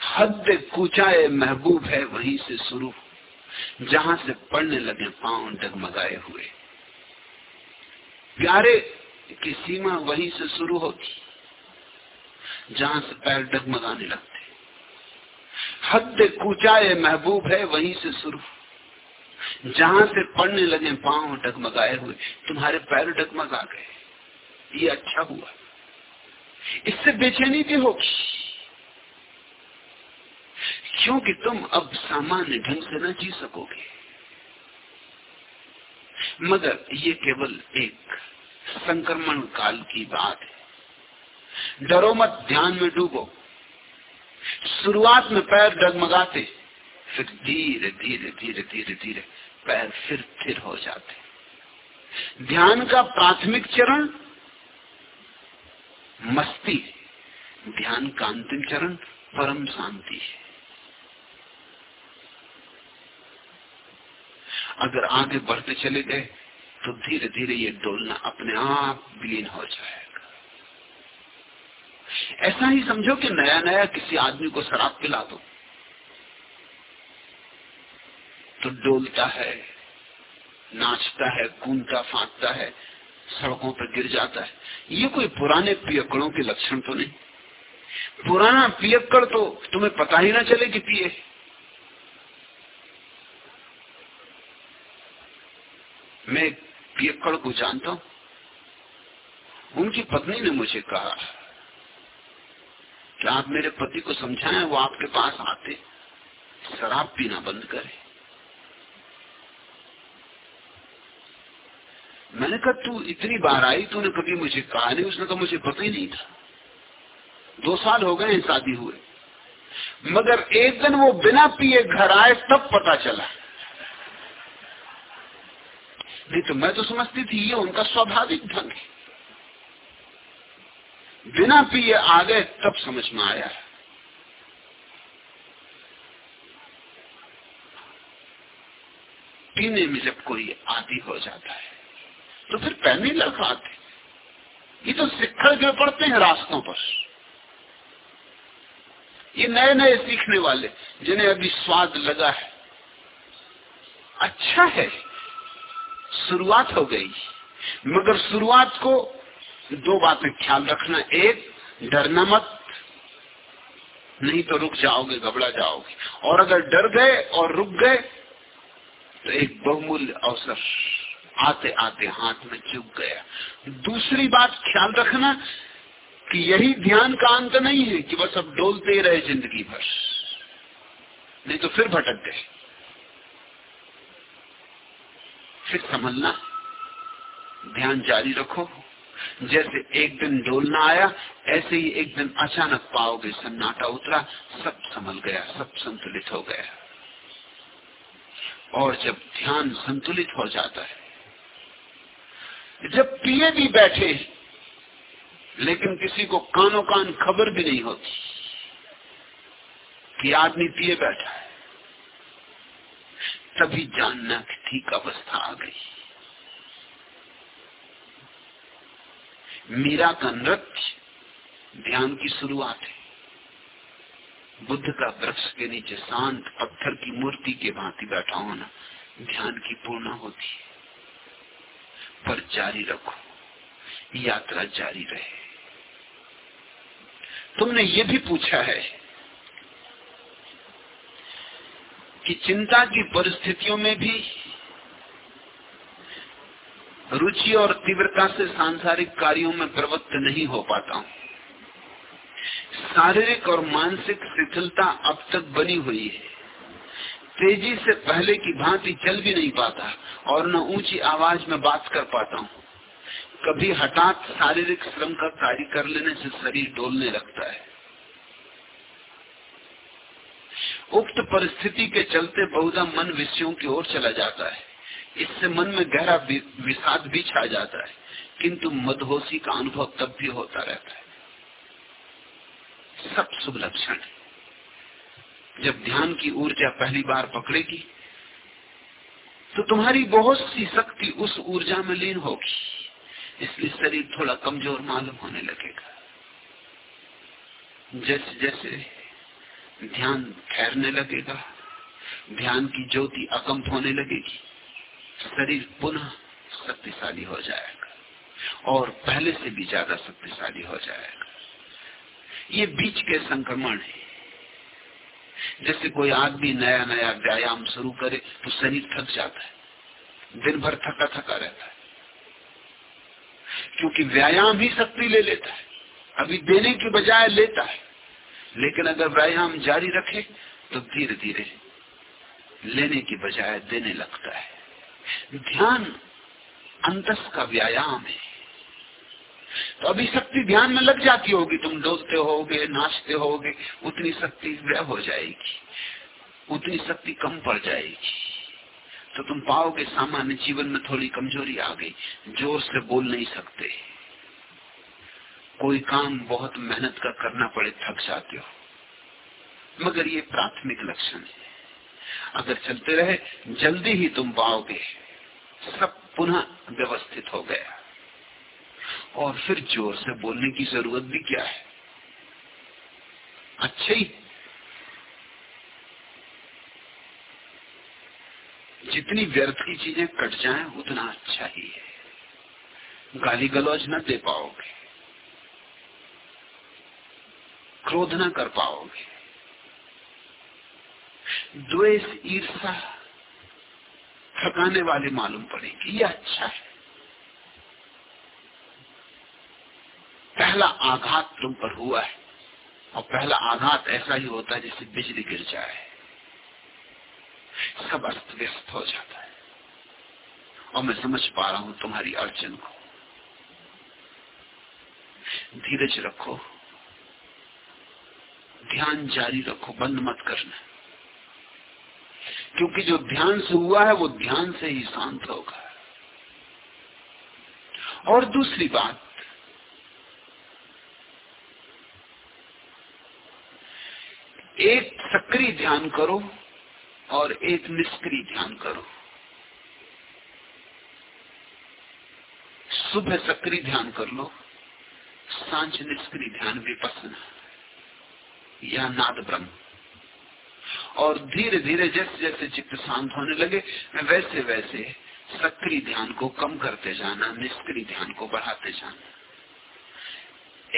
हद कूचाए महबूब है वहीं से शुरू। जहाँ से पड़ने लगे पाँव डगमगाए हुए। प्यारे की सीमा वहीं से शुरू होती, जहाँ से पैर डगमगाने लगते। हद कूचाए महबूब है, वहीं से शुरू। जहाँ से पड़ने लगे, पाँव डगमगाए हुए। तुम्हारे पैर डगमगा गए। ये अच्छा हुआ। इससे बेचैनी भी होगी। क्योंकि तुम अब सामान्य ढंग से न जी सकोगे। मगर ये केवल एक संक्रमण काल की बात है। डरो मत, ध्यान में डूबो। शुरुआत में पैर डगमगाते, फिर धीरे धीरे धीरे धीरे धीरे पैर फिर स्थिर हो जाते। ध्यान का प्राथमिक चरण मस्ती ध्यान का अंतिम चरण परम शांति है। अगर आगे बढ़ते चले गए तो धीरे धीरे ये डोलना अपने आप विलीन हो जाएगा। ऐसा ही समझो कि नया नया किसी आदमी को शराब पिला दो। तो डोलता है, नाचता है कूदता फांकता है, सड़कों पर गिर जाता है। ये कोई पुराने पियकड़ों के लक्षण तो नहीं। पुराना पियक्कड़ तो तुम्हें पता ही ना चले कि पिए। मैं पियक्कड़ को जानता हूँ। उनकी पत्नी ने मुझे कहा कि आप मेरे पति को समझाएँ, वो आपके पास आते? शराब पीना बंद करे। मैंने कहा, तू इतनी बार आई, तूने कभी मुझे कहा नहीं, उसने कहा मुझे पता ही नहीं था। दो साल हो गए शादी हुए। मगर एक दिन वो बिना पिए घर आए, तब पता चला। नहीं तो मैं तो समझती थी, ये उनका स्वाभाविक ढंग है। बिना पिए आ गए तब समझ में आया है। पीने में जब कोई आदि हो जाता है तो फिर पहले लड़खड़ाते ये तो शिखर गिर पड़ते हैं रास्तों पर। ये नए नए सीखने वाले, जिन्हें अभी स्वाद लगा है। अच्छा है। शुरुआत हो गई। मगर शुरुआत को दो बातें ख्याल रखना। एक, डरना मत। नहीं तो रुक जाओगे, घबरा जाओगे। और अगर डर गए और रुक गए तो एक बहुमूल्य अवसर। आते आते, हाथ में चुप गया। दूसरी बात ख्याल रखना कि यही ध्यान का अंत नहीं है कि बस अब डोलते रहे ज़िंदगी भर। नहीं तो फिर भटक गए। फिर समझना ध्यान जारी रखो। जैसे एक दिन डोलना आया, ऐसे ही एक दिन अचानक पाओगे सन्नाटा उतरा, सब संभल गया, सब संतुलित हो गया। और जब ध्यान संतुलित हो जाता है, जब पिए भी बैठे, लेकिन किसी को कानो कान खबर भी नहीं होती कि आदमी पिए बैठा है। तभी जानना कि ठीक अवस्था आ गई। मीरा का नृत्य ध्यान की शुरुआत है। बुद्ध का वृक्ष के नीचे शांत पत्थर की मूर्ति के भांति बैठा होना ध्यान की पूर्ण होती है। पर जारी रखो, यात्रा जारी रहे। तुमने ये भी पूछा है कि चिंता की परिस्थितियों में भी रुचि और तीव्रता से सांसारिक कार्यों में प्रवृत्त नहीं हो पाता हूँ। शारीरिक और मानसिक शिथिलता अब तक बनी हुई है। तेज़ी से पहले की भांति चल भी नहीं पाता और न ऊँची आवाज़ में बात कर पाता हूँ। कभी हठात शारीरिक श्रम का कार्य कर लेने से शरीर डोलने लगता है। उक्त परिस्थिति के चलते बहुधा मन विषयों की ओर चला जाता है। इससे मन में गहरा विषाद भी छा जाता है। किंतु मदहोशी का अनुभव तब भी होता रहता है। सब शुभ लक्षण है। जब ध्यान की ऊर्जा पहली बार पकड़ेगी तो तुम्हारी बहुत सी शक्ति उस ऊर्जा में लीन होगी। इसलिए शरीर थोड़ा कमज़ोर मालूम होने लगेगा। जैसे जैसे ध्यान ठहरने लगेगा, ध्यान की ज्योति अकंप होने लगेगी, शरीर पुनः शक्तिशाली हो जाएगा और पहले से भी ज़्यादा शक्तिशाली हो जाएगा। ये बीच के संक्रमण है। जैसे कोई आदमी नया नया व्यायाम शुरू करे तो शरीर थक जाता है, दिन भर थका थका रहता है, क्योंकि व्यायाम ही शक्ति ले लेता है, अभी देने की बजाय लेता है। लेकिन अगर व्यायाम जारी रखे तो धीरे धीरे लेने की बजाय देने लगता है। ध्यान अंतस का व्यायाम है। तो अभी शक्ति ध्यान में लग जाती होगी, तुम डोलते होगे, नाचते होगे, उतनी शक्ति व्यय हो जाएगी, उतनी शक्ति कम पड़ जाएगी। तो तुम पाओगे सामान्य जीवन में थोड़ी कमज़ोरी आ गई, ज़ोर से बोल नहीं सकते। कोई काम बहुत मेहनत का करना पड़े, थक जाते हो। मगर ये प्राथमिक लक्षण है। अगर चलते रहे, जल्दी ही तुम पाओगे। सब पुनः व्यवस्थित हो गया। और फिर ज़ोर से बोलने की ज़रूरत भी क्या है? अच्छा ही। जितनी व्यर्थ की चीज़ें कट जाएँ, उतना अच्छा ही है। गाली गलौज न दे पाओगे। क्रोध न कर पाओगे। द्वेष ईर्षा थकाने वाले मालूम पड़ेगी, ये अच्छा है। पहला आघात तुम पर हुआ है, और पहला आघात ऐसा ही होता है जैसे बिजली गिर जाए। सब अस्त व्यस्त हो जाता है। और मैं समझ पा रहा हूँ तुम्हारी अड़चन को। धीरज रखो। ध्यान जारी रखो, बंद मत करना। क्योंकि जो ध्यान से हुआ है, वो ध्यान से ही शांत होगा। और दूसरी बात, एक सक्रिय ध्यान करो और एक निष्क्रिय ध्यान करो। सुबह सक्रिय ध्यान कर लो, साँझ निष्क्रिय ध्यान विपसना। या नाद ब्रह्म। और धीरे धीरे जैसे जैसे चित्त शांत होने लगे वैसे वैसे सक्रिय ध्यान को कम करते जाना, निष्क्रिय ध्यान को बढ़ाते जाना।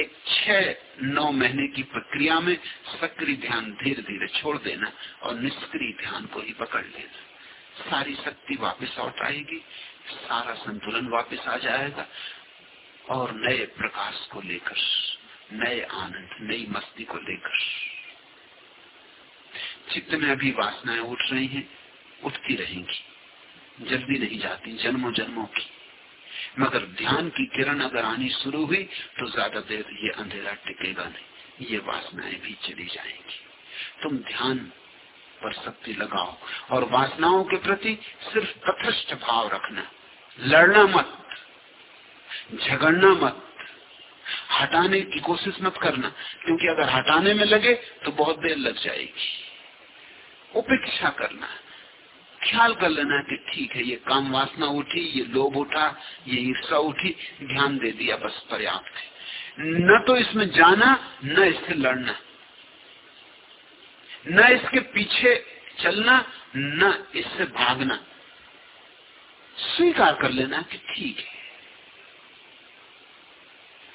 एक छह, नौ महीने की प्रक्रिया में सक्रिय ध्यान धीरे धीरे छोड़ देना और निष्क्रिय ध्यान को ही पकड़ लेना। सारी शक्ति वापस लौट आएगी, सारा संतुलन वापस आ जाएगा और नए प्रकाश को लेकर नए आनंद नई मस्ती को लेकर। चित्त में अभी वासनाएँ उठ रही हैं, उठती रहेंगी। जल्दी नहीं जाती जन्मों जन्मों की। मगर ध्यान की किरण अगर आनी शुरू हुई तो ज़्यादा देर ये अंधेरा टिकेगा नहीं, ये वासनाएँ भी चली जाएँगी। तुम ध्यान पर शक्ति लगाओ और वासनाओं के प्रति सिर्फ़ तथस्थ भाव रखना। लड़ना मत, झगड़ना मत हटाने की कोशिश मत करना, क्योंकि अगर हटाने में लगे तो बहुत देर लग जाएगी। उपेक्षा करना, ख्याल कर लेना कि ठीक है, ये काम वासना उठी, ये लोभ उठा, ये ईर्षा उठी, ध्यान दे दिया, बस पर्याप्त है। न तो इसमें जाना, न इससे लड़ना। न इसके पीछे चलना, न इससे भागना। स्वीकार कर लेना कि ठीक है।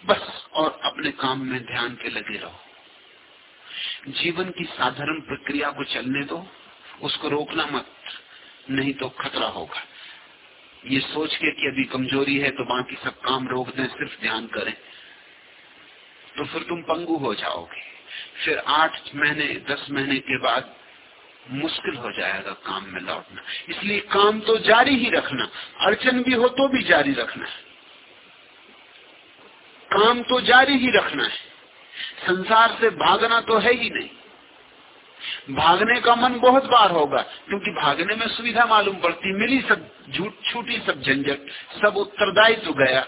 बस और अपने काम में ध्यान के लगे रहो। जीवन की साधारण प्रक्रिया को चलने दो, उसको रोकना मत, नहीं तो खतरा होगा। ये सोच के कि अभी कमज़ोरी है तो बाकी सब काम रोक दें, सिर्फ़ ध्यान करें। तो फिर तुम पंगु हो जाओगे। फिर आठ महीने, दस महीने के बाद मुश्किल हो जाएगा काम में लौटना। इसलिए काम तो जारी ही रखना, अड़चन भी हो तो भी जारी रखना। है काम तो जारी ही रखना है। संसार से भागना तो है ही नहीं। भागने का मन बहुत बार होगा, क्योंकि भागने में सुविधा मालूम पड़ती, मिली सब झूठ, छूटी सब झंझट, सब उत्तरदायित्व गया।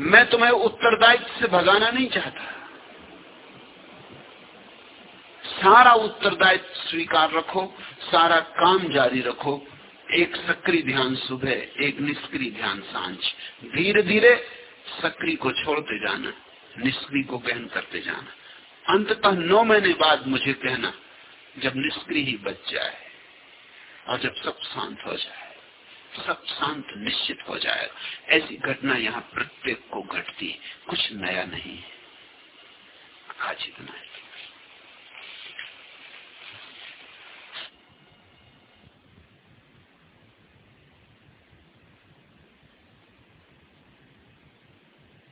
मैं तुम्हें उत्तरदायित्व से भगाना नहीं चाहता। सारा उत्तरदायित्व स्वीकार रखो, सारा काम जारी रखो। एक सक्रिय ध्यान सुबह, एक निष्क्रिय ध्यान साँझ। धीरे धीरे सक्रिय को छोड़ते जाना निष्क्रिय को गहन करते जाना। अंततः नौ महीने बाद मुझे कहना, जब निष्क्रिय ही बच जाए और जब सब शांत हो जाए, सब शांत निश्चित हो जाएगा ऐसी घटना यहाँ प्रत्येक को घटती, कुछ नया नहीं है। आज इतना है।